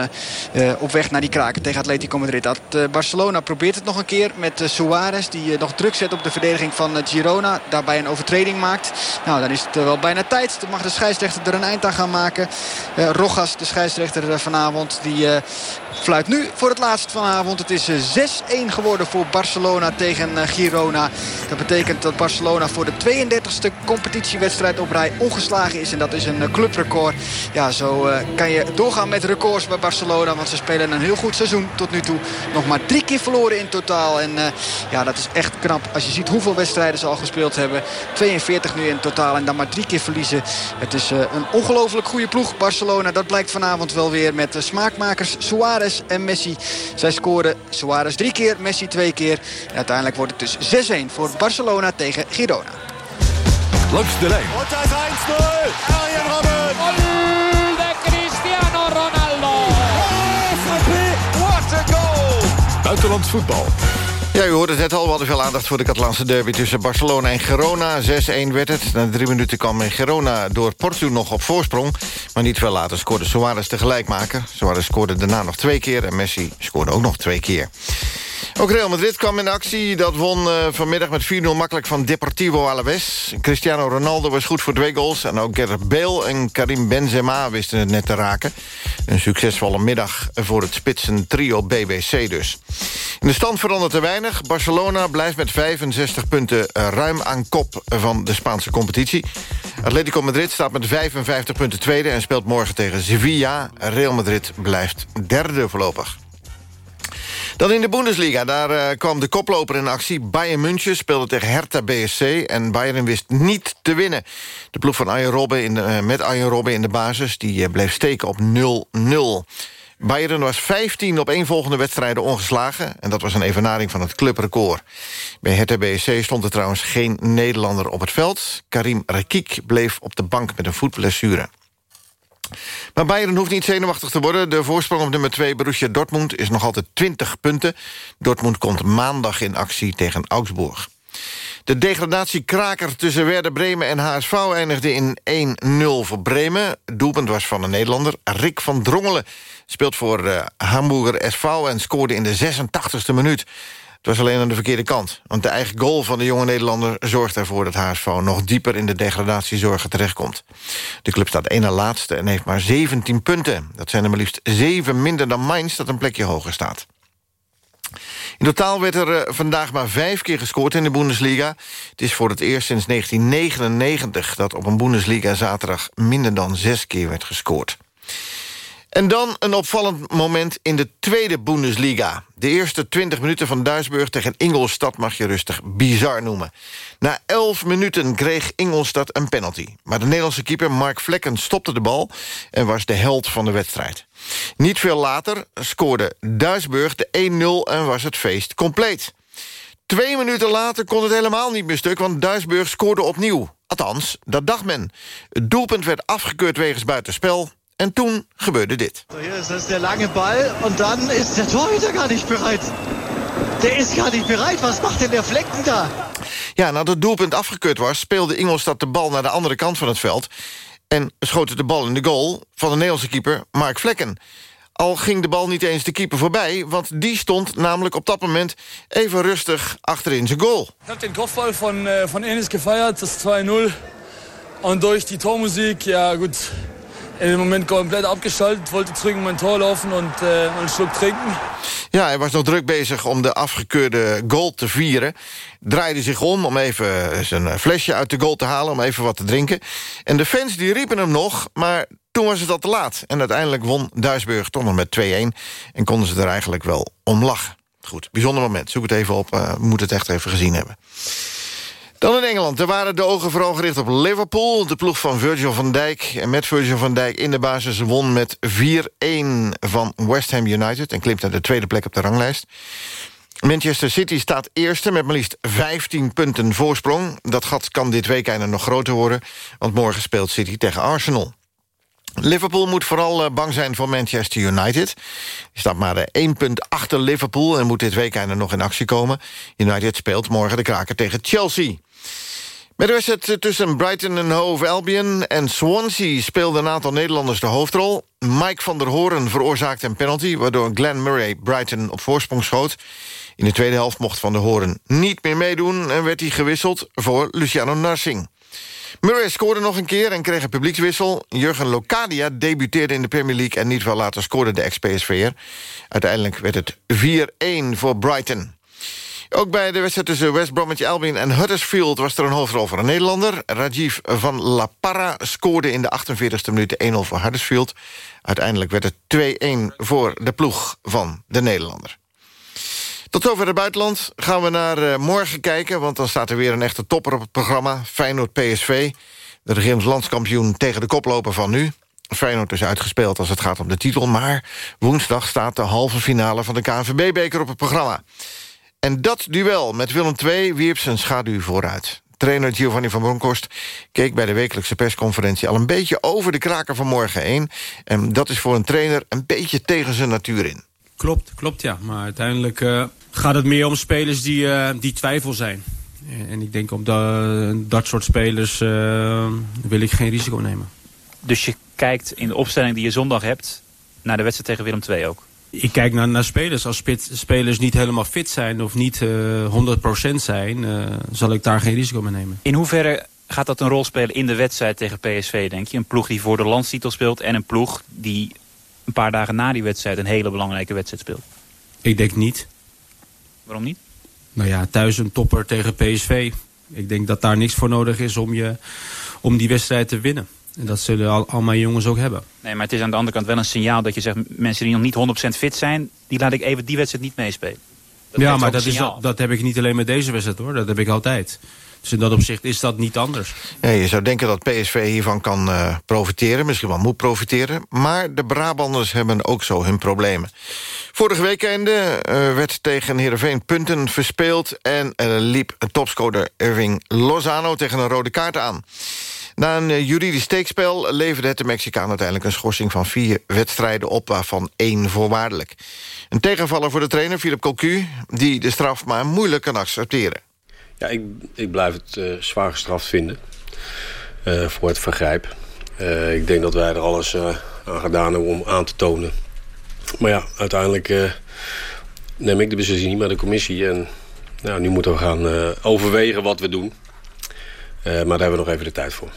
op weg naar die kraken tegen Atletico Madrid. Dat, Barcelona probeert het nog een keer met Suarez. Die nog druk zet op de verdediging van Girona. Daarbij een overtreding maakt. Nou, dan is het wel bijna tijd. Dan mag de scheidsrechter er een eind aan gaan maken. Uh, Rogas, de scheidsrechter eh, vanavond, die uh, fluit nu voor het laatst vanavond. Het is 6-1 geworden voor Barcelona tegen Girona. Dat betekent dat Barcelona voor de tweede 32e competitiewedstrijd op rij ongeslagen is. En dat is een eh, clubrecord. Ja, zo kan je doorgaan met records bij Barcelona. Want ze spelen een heel goed seizoen tot nu toe. Nog maar drie keer verloren in totaal. En ja, dat is echt knap. Als je ziet hoeveel wedstrijden ze al gespeeld hebben. 42 nu in totaal en dan maar drie keer verliezen. Het is een ongelooflijk goede ploeg, Barcelona. Dat blijkt vanavond wel weer met de smaakmakers Suarez en Messi. Zij scoren Suarez drie keer, Messi twee keer. En uiteindelijk wordt het dus 6-1 voor Barcelona tegen Girona. Langs de lijn. Und da ist 1-0. Arjen Robben. Gol de Cristiano Ronaldo. Oh. What a goal. Buitenlands voetbal. Ja, u hoorde het net al. We hadden veel aandacht voor de Catalaanse derby tussen Barcelona en Girona. 6-1 werd het. Na drie minuten kwam Girona door Porto nog op voorsprong. Maar niet veel later scoorde Suarez tegelijk maken. Suarez scoorde daarna nog twee keer en Messi scoorde ook nog twee keer. Ook Real Madrid kwam in actie. Dat won uh, vanmiddag met 4-0 makkelijk van Deportivo Alaves. Cristiano Ronaldo was goed voor twee goals. En ook Gareth Bale en Karim Benzema wisten het net te raken. Een succesvolle middag voor het spitsen trio BBC dus. In de stand verandert te weinig. Barcelona blijft met 65 punten ruim aan kop van de Spaanse competitie. Atletico Madrid staat met 55 punten tweede... en speelt morgen tegen Sevilla. Real Madrid blijft derde voorlopig. Dan in de Bundesliga, daar uh, kwam de koploper in actie. Bayern München speelde tegen Hertha BSC en Bayern wist niet te winnen. De ploeg van Arjen Robben in de, uh, met Arjen Robben in de basis... die uh, bleef steken op 0-0. Bayern was 15 op volgende wedstrijden ongeslagen... en dat was een evenaring van het clubrecord. Bij Hertha BSC stond er trouwens geen Nederlander op het veld. Karim Rekik bleef op de bank met een voetblessure. Maar Bayern hoeft niet zenuwachtig te worden. De voorsprong op nummer 2 Borussia Dortmund is nog altijd 20 punten. Dortmund komt maandag in actie tegen Augsburg. De degradatiekraker tussen Werder Bremen en HSV eindigde in 1-0 voor Bremen. Doelpunt was van een Nederlander, Rick van Drongelen. Speelt voor uh, Hamburger SV en scoorde in de 86e minuut. Het was alleen aan de verkeerde kant. Want de eigen goal van de jonge Nederlander zorgt ervoor... dat HSV nog dieper in de degradatiezorgen terechtkomt. De club staat één na laatste en heeft maar 17 punten. Dat zijn er maar liefst 7 minder dan Mainz... dat een plekje hoger staat. In totaal werd er vandaag maar vijf keer gescoord in de Bundesliga. Het is voor het eerst sinds 1999 dat op een Bundesliga-zaterdag... minder dan zes keer werd gescoord. En dan een opvallend moment in de tweede Bundesliga. De eerste 20 minuten van Duisburg tegen Ingolstadt mag je rustig bizar noemen. Na 11 minuten kreeg Ingolstadt een penalty. Maar de Nederlandse keeper Mark Vlekken stopte de bal... en was de held van de wedstrijd. Niet veel later scoorde Duisburg de 1-0 en was het feest compleet. Twee minuten later kon het helemaal niet meer stuk... want Duisburg scoorde opnieuw. Althans, dat dacht men. Het doelpunt werd afgekeurd wegens buitenspel... En toen gebeurde dit. So, hier ist das der lange Ball und dann ist der Torhüter gar nicht bereit. Der ist gar nicht bereit. Was macht denn der Flecken da? Ja, nadat het doelpunt afgekeurd was... speelde Ingolstadt de bal naar de andere kant van het veld... en schoot de bal in de goal van de Nederlandse keeper Mark Vlekken. Al ging de bal niet eens de keeper voorbij... want die stond namelijk op dat moment even rustig achterin zijn goal. Ik heb den Kopfball van, uh, van Enes gefeiert, dat is 2-0. En door die Tormusik, ja goed... in dem Moment komplett abgeschaltet, wollte zurück in mein Tor laufen und äh, einen Schluck trinken. Ja, hij was nog druk bezig om de afgekeurde goal te vieren. Draaide zich om om even zijn flesje uit de goal te halen... om even wat te drinken. En de fans die riepen hem nog, maar toen was het al te laat. En uiteindelijk won Duisburg toch nog met 2-1. En konden ze er eigenlijk wel om lachen. Goed, bijzonder moment. Zoek het even op. Uh, we moeten het echt even gezien hebben. Dan in Engeland. Er waren de ogen vooral gericht op Liverpool. De ploeg van Virgil van Dijk. En met Virgil van Dijk in de basis won met 4-1 van West Ham United. En klimt naar de tweede plek op de ranglijst. Manchester City staat eerste met maar liefst 15 punten voorsprong. Dat gat kan dit weekend nog groter worden. Want morgen speelt City tegen Arsenal. Liverpool moet vooral bang zijn voor Manchester United. Die staat maar één punt achter Liverpool... en moet dit weekend nog in actie komen. United speelt morgen de kraker tegen Chelsea. Met de wedstrijd tussen Brighton en Hove Albion en Swansea... speelden een aantal Nederlanders de hoofdrol. Mike van der Hoorn veroorzaakte een penalty... waardoor Glenn Murray Brighton op voorsprong schoot. In de tweede helft mocht Van der Hoorn niet meer meedoen... en werd hij gewisseld voor Luciano Narsing. Murray scoorde nog een keer en kreeg een publiekswissel. Jurgen Locadia debuteerde in de Premier League... en niet veel later scoorde de ex-PSV'er. Uiteindelijk werd het 4-1 voor Brighton. Ook bij de wedstrijd tussen West Bromwich Albion en Huddersfield... was er een hoofdrol voor een Nederlander. Rajiv van La Parra scoorde in de 48e minuut 1-0 voor Huddersfield. Uiteindelijk werd het 2-1 voor de ploeg van de Nederlander. Tot zover het buitenland. Gaan we naar uh, morgen kijken, want dan staat er weer een echte topper op het programma. Feyenoord-PSV, de regerend landskampioen tegen de koploper van nu. Feyenoord is uitgespeeld als het gaat om de titel... maar woensdag staat de halve finale van de KNVB-beker op het programma. En dat duel met Willem II wierp zijn schaduw vooruit. Trainer Giovanni van Bronckhorst keek bij de wekelijkse persconferentie... al een beetje over de kraker van morgen heen. En dat is voor een trainer een beetje tegen zijn natuur in. Klopt, klopt ja. Maar uiteindelijk uh, gaat het meer om spelers die, uh, die twijfel zijn. En ik denk op dat, dat soort spelers uh, wil ik geen risico nemen. Dus je kijkt in de opstelling die je zondag hebt... naar de wedstrijd tegen Willem II ook? Ik kijk naar, naar spelers. Als spelers niet helemaal fit zijn of niet uh, 100% zijn... Uh, zal ik daar geen risico mee nemen. In hoeverre gaat dat een rol spelen in de wedstrijd tegen PSV, denk je? Een ploeg die voor de landstitel speelt... en een ploeg die een paar dagen na die wedstrijd... een hele belangrijke wedstrijd speelt? Ik denk niet. Waarom niet? Nou ja, thuis een topper tegen PSV. Ik denk dat daar niks voor nodig is om, je, om die wedstrijd te winnen. En dat zullen al, al mijn jongens ook hebben. Nee, maar het is aan de andere kant wel een signaal dat je zegt... mensen die nog niet 100% fit zijn, die laat ik even die wedstrijd niet meespelen. Dat ja, maar dat, is, dat heb ik niet alleen met deze wedstrijd hoor. Dat heb ik altijd. Dus in dat opzicht is dat niet anders. Je zou denken dat PSV hiervan kan uh, profiteren. Misschien wel moet profiteren. Maar de Brabanders hebben ook zo hun problemen. Vorige weekende uh, werd tegen Heerenveen punten verspeeld... en uh, liep topscorer Irving Lozano tegen een rode kaart aan. Na een juridisch steekspel leverde het de Mexicaan uiteindelijk... een schorsing van vier wedstrijden op, waarvan één voorwaardelijk. Een tegenvaller voor de trainer, Philip Cocu... die de straf maar moeilijk kan accepteren. Ja, ik, ik blijf het uh, zwaar gestraft vinden uh, voor het vergrijp. Uh, ik denk dat wij er alles aan gedaan hebben om aan te tonen. Maar ja, uiteindelijk neem ik de beslissing niet met de commissie. En nou, nu moeten we gaan overwegen wat we doen. maar daar hebben we nog even de tijd voor.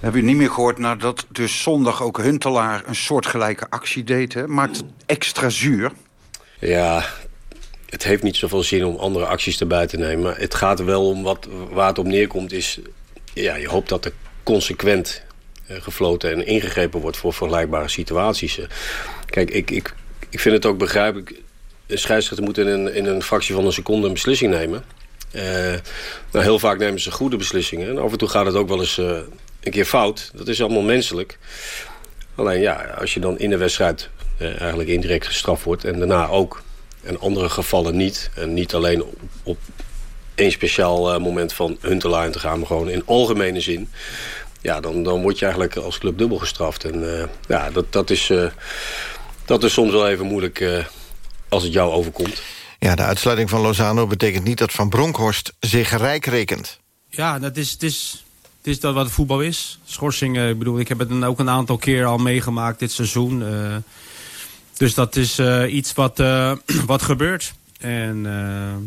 Heb u niet meer gehoord nadat dus zondag ook Huntelaar een soortgelijke actie deed? Hè? Maakt het extra zuur? Ja, het heeft niet zoveel zin om andere acties erbij te nemen. Maar het gaat er wel om wat, waar het op neerkomt is... Ja, je hoopt dat er consequent gefloten en ingegrepen wordt voor vergelijkbare situaties. Kijk, ik, ik, ik vind het ook begrijpelijk... Een scheidsrechter moet in een, in een fractie van een seconde een beslissing nemen. Uh, nou, heel vaak nemen ze goede beslissingen. En af en toe gaat het ook wel eens een keer fout. Dat is allemaal menselijk. Alleen ja, als je dan in de wedstrijd eigenlijk indirect gestraft wordt... en daarna ook en andere gevallen niet. En niet alleen op, op één speciaal uh, moment van Huntelaar te gaan... maar gewoon in algemene zin. Ja, dan, dan word je eigenlijk als club dubbel gestraft. En uh, ja, dat, dat, is, uh, dat is soms wel even moeilijk als het jou overkomt. Ja, de uitsluiting van Lozano betekent niet dat Van Bronckhorst zich rijk rekent. Ja, dat is, het is, het is dat wat voetbal is. Schorsingen, ik bedoel, ik heb het ook een aantal keer al meegemaakt dit seizoen... Dus dat is uh, iets wat, uh, wat gebeurt. En uh,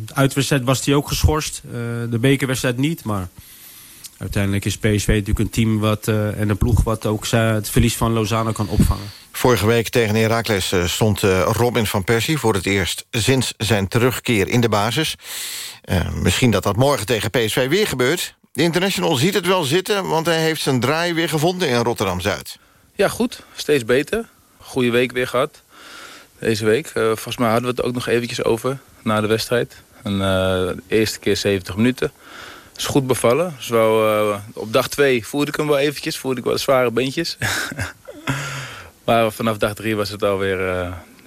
de uitwedstrijd was hij ook geschorst. de bekerwedstrijd niet, maar uiteindelijk is PSV natuurlijk een team wat, en een ploeg... wat ook het verlies van Lozano kan opvangen. Vorige week tegen Heracles stond Robin van Persie... voor het eerst sinds zijn terugkeer in de basis. misschien dat dat morgen tegen PSV weer gebeurt. De international ziet het wel zitten... want hij heeft zijn draai weer gevonden in Rotterdam-Zuid. Ja, goed. Steeds beter. Goede week weer gehad deze week. Uh, volgens mij hadden we het ook nog eventjes over na de wedstrijd. En, uh, de eerste keer 70 minuten. is goed bevallen. Dus wel, uh, op dag 2 voerde ik hem wel eventjes. Voerde ik wel zware beentjes. maar vanaf dag 3 was het alweer,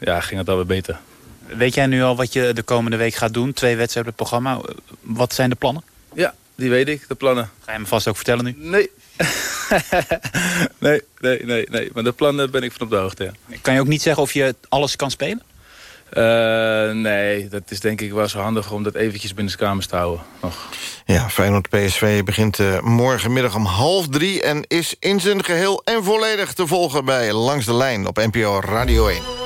ja, ging het alweer beter. Weet jij nu al wat je de komende week gaat doen? Twee wedstrijden op het programma. Wat zijn de plannen? Ja, die weet ik, de plannen. Ga je me vast ook vertellen nu? Nee. nee, nee, nee, nee. Maar de plannen ben ik van op de hoogte, ja. Kan je ook niet zeggen of je alles kan spelen? Uh, nee, dat is denk ik wel zo handig om dat eventjes binnen de kamers te houden. Nog. Ja, Feyenoord PSV begint uh, morgenmiddag om half drie... en is in zijn geheel en volledig te volgen bij Langs de Lijn op NPO Radio 1.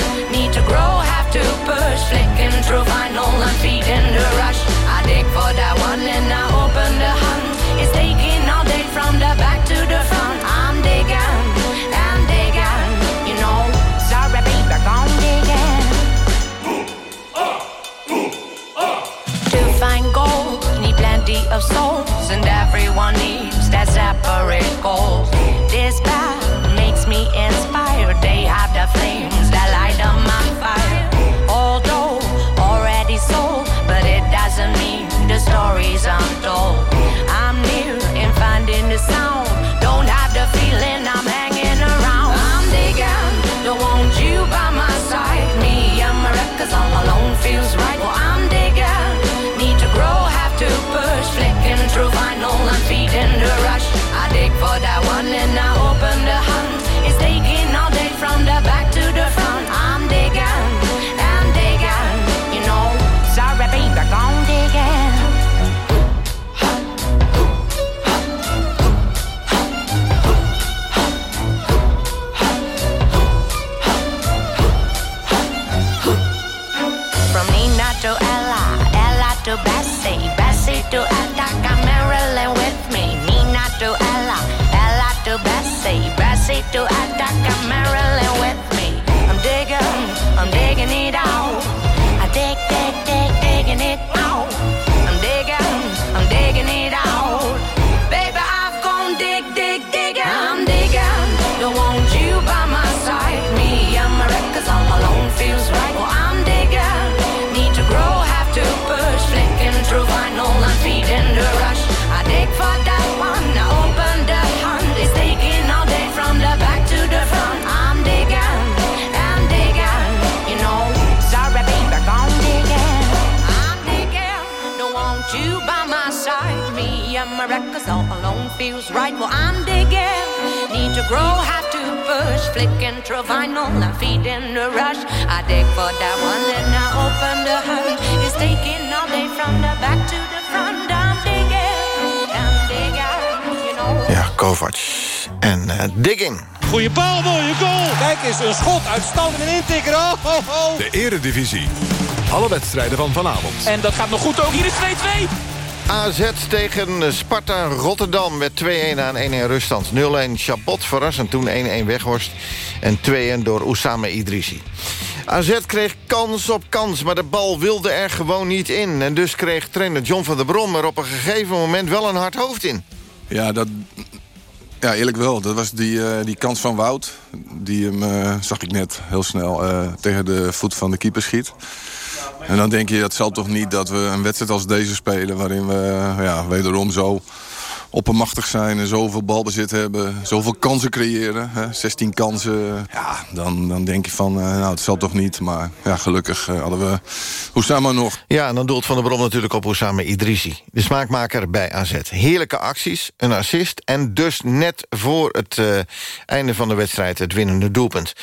need to grow, have to push. Flicking through vinyl and feeding the rush. I dig for that one and I open the hunt. It's taking all day from the back to the front. I'm digging and digging, you know. Sorry, baby, gone digging. To find gold, need plenty of souls, and everyone needs that separate goal. This path makes me inspired. To Ella, Ella to Bessie, Bessie to Attica, Marilyn with me. Nina to Ella, Ella to Bessie, Bessie to Attica, Marilyn with me. I'm digging, I'm digging it out. I dig, dig, dig, digging it out. I'm digging, I'm digging it feels right. Well, I'm digging, need to grow, have to push. Flicking through vinyl and feeding the rush. I dig for that one, then I open the hunt. It's taking all day from the back to the front. I'm digging, I'm digging, you know. Ja, Kovac. En eh, digging. Goeie paal, mooie goal. Kijk eens, een schot, uitstand en intikker. Oh, ho, ho. De Eredivisie. Alle wedstrijden van vanavond. En dat gaat nog goed ook. Hier is 2-2. AZ tegen Sparta Rotterdam met 2-1 aan 1-1 ruststand. 0-1 Chabot verrassend toen 1-1 Weghorst. En 2-1 door Oussama Idrissi. AZ kreeg kans op kans, maar de bal wilde er gewoon niet in. En dus kreeg trainer John van der Brom er op een gegeven moment wel een hard hoofd in. Ja, dat, ja eerlijk wel. Dat was die, eh, die kans van Wout. Die hem, eh, zag ik net heel snel, eh, tegen de voet van de keeper schiet. En dan denk je, dat zal toch niet dat we een wedstrijd als deze spelen... waarin we ja, wederom zo oppermachtig zijn en zoveel balbezit hebben... zoveel kansen creëren, hè, 16 kansen. Ja, dan, dan denk je van, eh, nou, het zal toch niet. Maar ja, gelukkig eh, hadden we Hoesama nog. Ja, en dan doelt Van der Brom natuurlijk op Oussama Idrissi. De smaakmaker bij AZ. Heerlijke acties, een assist... en dus net voor het eh, einde van de wedstrijd het winnende doelpunt.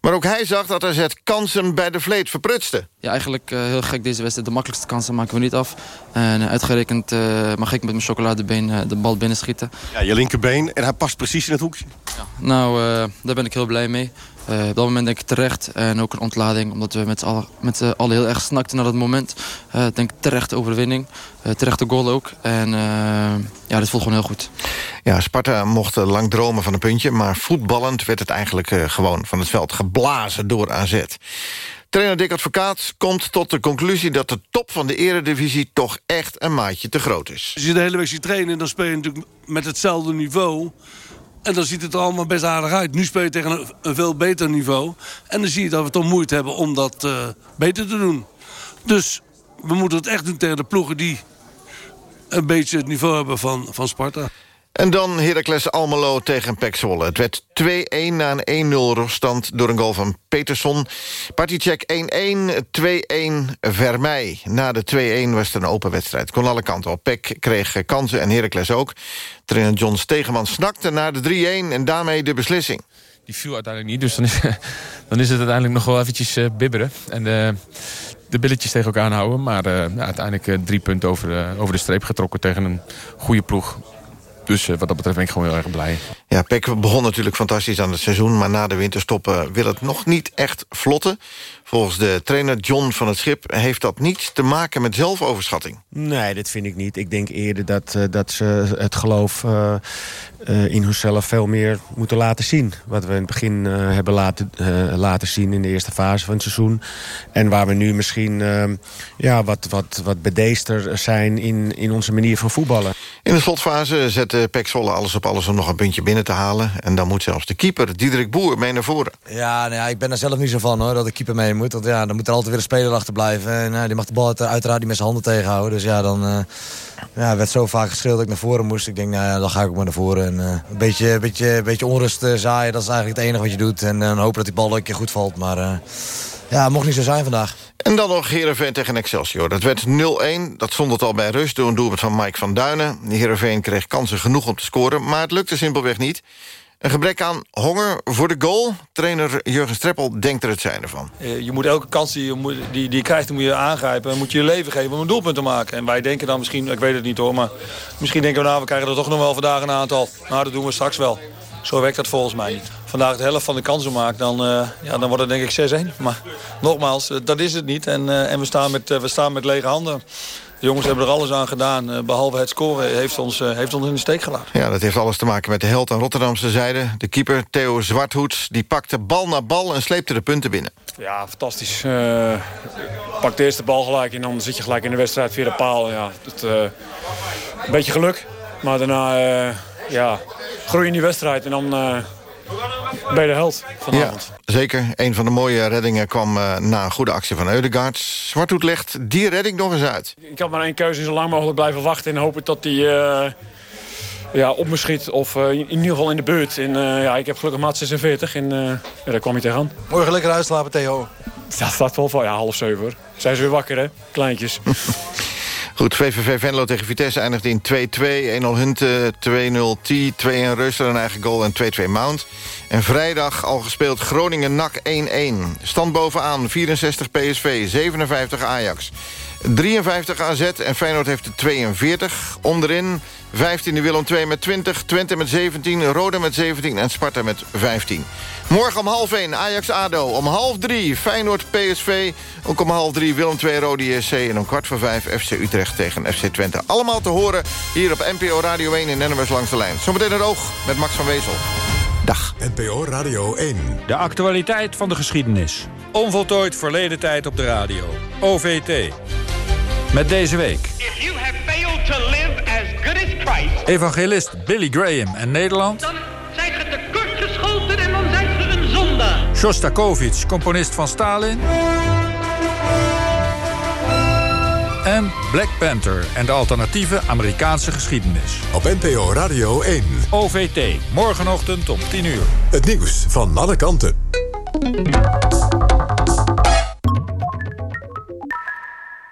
Maar ook hij zag dat AZ kansen bij de vleet verprutste. Ja, eigenlijk eh, heel gek deze wedstrijd. De makkelijkste kansen maken we niet af. En eh, uitgerekend eh, mag ik met mijn chocoladebeen eh, de bal binnenschieten. Ja, je linkerbeen en hij past precies in het hoekje. Nou, eh, daar ben ik heel blij mee. Eh, op dat moment denk ik terecht. En ook een ontlading, omdat we met z'n allen, met z'n allen heel erg snakten naar dat moment. Eh, Ik denk terecht overwinning. Terechte goal ook. En ja, dit voelt gewoon heel goed. Ja, Sparta mocht lang dromen van een puntje... maar voetballend werd het eigenlijk eh, gewoon van het veld geblazen door AZ. Trainer Dick Advocaat komt tot de conclusie... dat de top van de eredivisie toch echt een maatje te groot is. Als je de hele week ziet trainen, dan speel je natuurlijk met hetzelfde niveau. En dan ziet het er allemaal best aardig uit. Nu speel je tegen een, veel beter niveau. En dan zie je dat we toch moeite hebben om dat eh, beter te doen. Dus we moeten het echt doen tegen de ploegen die een beetje het niveau hebben van, van Sparta. En dan Heracles Almelo tegen Pek Zwolle. Het werd 2-1 na een 1-0 ruststand door een goal van Peterson. Partycheck 1-1, 2-1 Vermeij. Na de 2-1 was het een open wedstrijd. Kon alle kanten op. Pek kreeg kansen en Heracles ook. Trainer John Stegeman snakte naar de 3-1 en daarmee de beslissing. Die viel uiteindelijk niet, dus dan is, dan is het uiteindelijk nog wel eventjes uh, bibberen. En de, de billetjes tegen elkaar aanhouden. Maar ja, uiteindelijk drie punten over, over de streep getrokken tegen een goede ploeg. Dus wat dat betreft ben ik gewoon heel erg blij. Ja, Peck begon natuurlijk fantastisch aan het seizoen... maar na de winterstoppen wil het nog niet echt vlotten. Volgens de trainer John van het Schip heeft dat niets te maken met zelfoverschatting. Nee, dat vind ik niet. Ik denk eerder dat, uh, dat ze het geloof uh, uh, in hunzelf veel meer moeten laten zien. Wat we in het begin hebben laten, laten zien in de eerste fase van het seizoen. En waar we nu misschien ja, wat, wat, wat bedeester zijn in, in onze manier van voetballen. In de slotfase zet Pek Zwolle alles op alles om nog een puntje binnen te halen. En dan moet zelfs de keeper, Diederik Boer, mee naar voren. Ja, nou ja ik ben er zelf niet zo van hoor, dat de keeper mee moet. Ja, dan moet er altijd weer een speler achter blijven. En uh, die mag de bal uiteraard niet met zijn handen tegenhouden. Dus ja, dan uh, ja, werd zo vaak geschreeuwd dat ik naar voren moest. Ik denk, nou ja, dan ga ik ook maar naar voren. En, uh, een beetje, beetje, beetje onrust zaaien, dat is eigenlijk het enige wat je doet. En dan hopen dat die bal een keer goed valt. Maar ja, mocht niet zo zijn vandaag. En dan nog Heerenveen tegen Excelsior. Dat werd 0-1. Dat stond het al bij rust door een doelpunt van Mike van Duinen. Heerenveen kreeg kansen genoeg om te scoren, maar het lukte simpelweg niet. Een gebrek aan honger voor de goal. Trainer Jurgen Streppel denkt er het zijn ervan. Je moet elke kans die je, die, die je krijgt, moet je aangrijpen. En moet je je leven geven om een doelpunt te maken. En wij denken dan misschien, ik weet het niet hoor... maar misschien denken we nou, we krijgen er toch nog wel vandaag een aantal. Nou, dat doen we straks wel. Zo werkt dat volgens mij niet. Vandaag de helft van de kansen maakt, dan, uh, ja, dan wordt het denk ik 6-1. Maar nogmaals, dat is het niet. En, en we, staan met, we staan met lege handen. De jongens hebben er alles aan gedaan. behalve het scoren heeft ons, heeft ons in de steek gelaten. Ja, dat heeft alles te maken met de held aan Rotterdamse zijde. De keeper Theo Zwarthoets die pakte bal na bal en sleepte de punten binnen. Ja, fantastisch. Uh, pak de eerste bal gelijk en dan zit je gelijk in de wedstrijd via de paal. Ja, dat, uh, een beetje geluk. Maar daarna uh, ja, groei in die wedstrijd en dan ben je de held vanavond. Ja, zeker. Een van de mooie reddingen kwam uh, na een goede actie van Eudegaard. Zwarthoed legt die redding nog eens uit. Ik had maar één keuze, zo lang mogelijk blijven wachten... en hopen dat hij uh, ja, op me schiet of uh, in ieder geval in de buurt. En, ja, ik heb gelukkig maat 46 en ja, daar kwam hij tegenaan. Morgen lekker uitslapen, Theo. Dat staat wel van, ja, half zeven hoor. Zijn ze weer wakker, hè? Kleintjes. Goed, VVV Venlo tegen Vitesse eindigde in 2-2. 1-0 Hunte, 2-0 T, 2-1 Reuster, een eigen goal en 2-2 Mount. En vrijdag al gespeeld Groningen-NAC 1-1. Stand bovenaan 64 PSV, 57 Ajax. 53 AZ en Feyenoord heeft de 42. Onderin 15 Willem 2 met 20, Twente met 17, Rode met 17 en Sparta met 15. Morgen om half 1 Ajax-ADO, om half 3 Feyenoord-PSV... ook om half 3 Willem 2 Rode JC en om kwart voor 5 FC Utrecht tegen FC Twente. Allemaal te horen hier op NPO Radio 1 in NMS Langs de Lijn. Zometeen het oog met Max van Wezel. Dag. NPO Radio 1. De actualiteit van de geschiedenis. Onvoltooid verleden tijd op de radio. OVT. Met deze week... Evangelist Billy Graham en Nederland. Dan zijt ge tekort geschoten en dan zijt ge een zondaar. Shostakovich, componist van Stalin. En Black Panther en de alternatieve Amerikaanse geschiedenis. Op NPO Radio 1. OVT, morgenochtend om 10 uur. Het nieuws van alle kanten.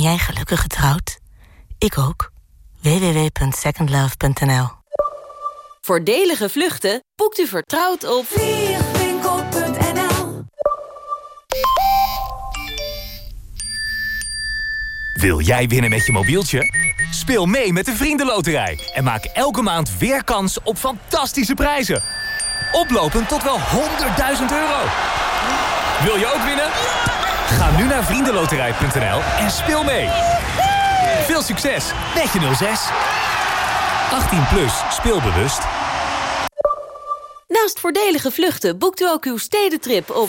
Ben jij gelukkig getrouwd? Ik ook www.secondlove.nl Voordelige vluchten boekt u vertrouwd op vliegwinkel.nl Wil jij winnen met je mobieltje? Speel mee met de Vriendenloterij en maak elke maand weer kans op fantastische prijzen. Oplopend tot wel 100.000 euro. Wil je ook winnen? Ga nu naar vriendenloterij.nl en speel mee. Veel succes met je 06. 18 plus, speelbewust. Naast voordelige vluchten boekt u ook uw stedentrip op...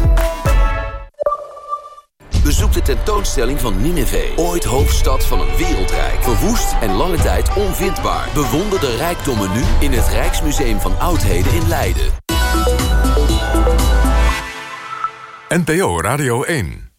Bezoek de tentoonstelling van Nineveh. Ooit hoofdstad van een wereldrijk. Verwoest en lange tijd onvindbaar. Bewonder de rijkdommen nu in het Rijksmuseum van Oudheden in Leiden. NPO Radio 1.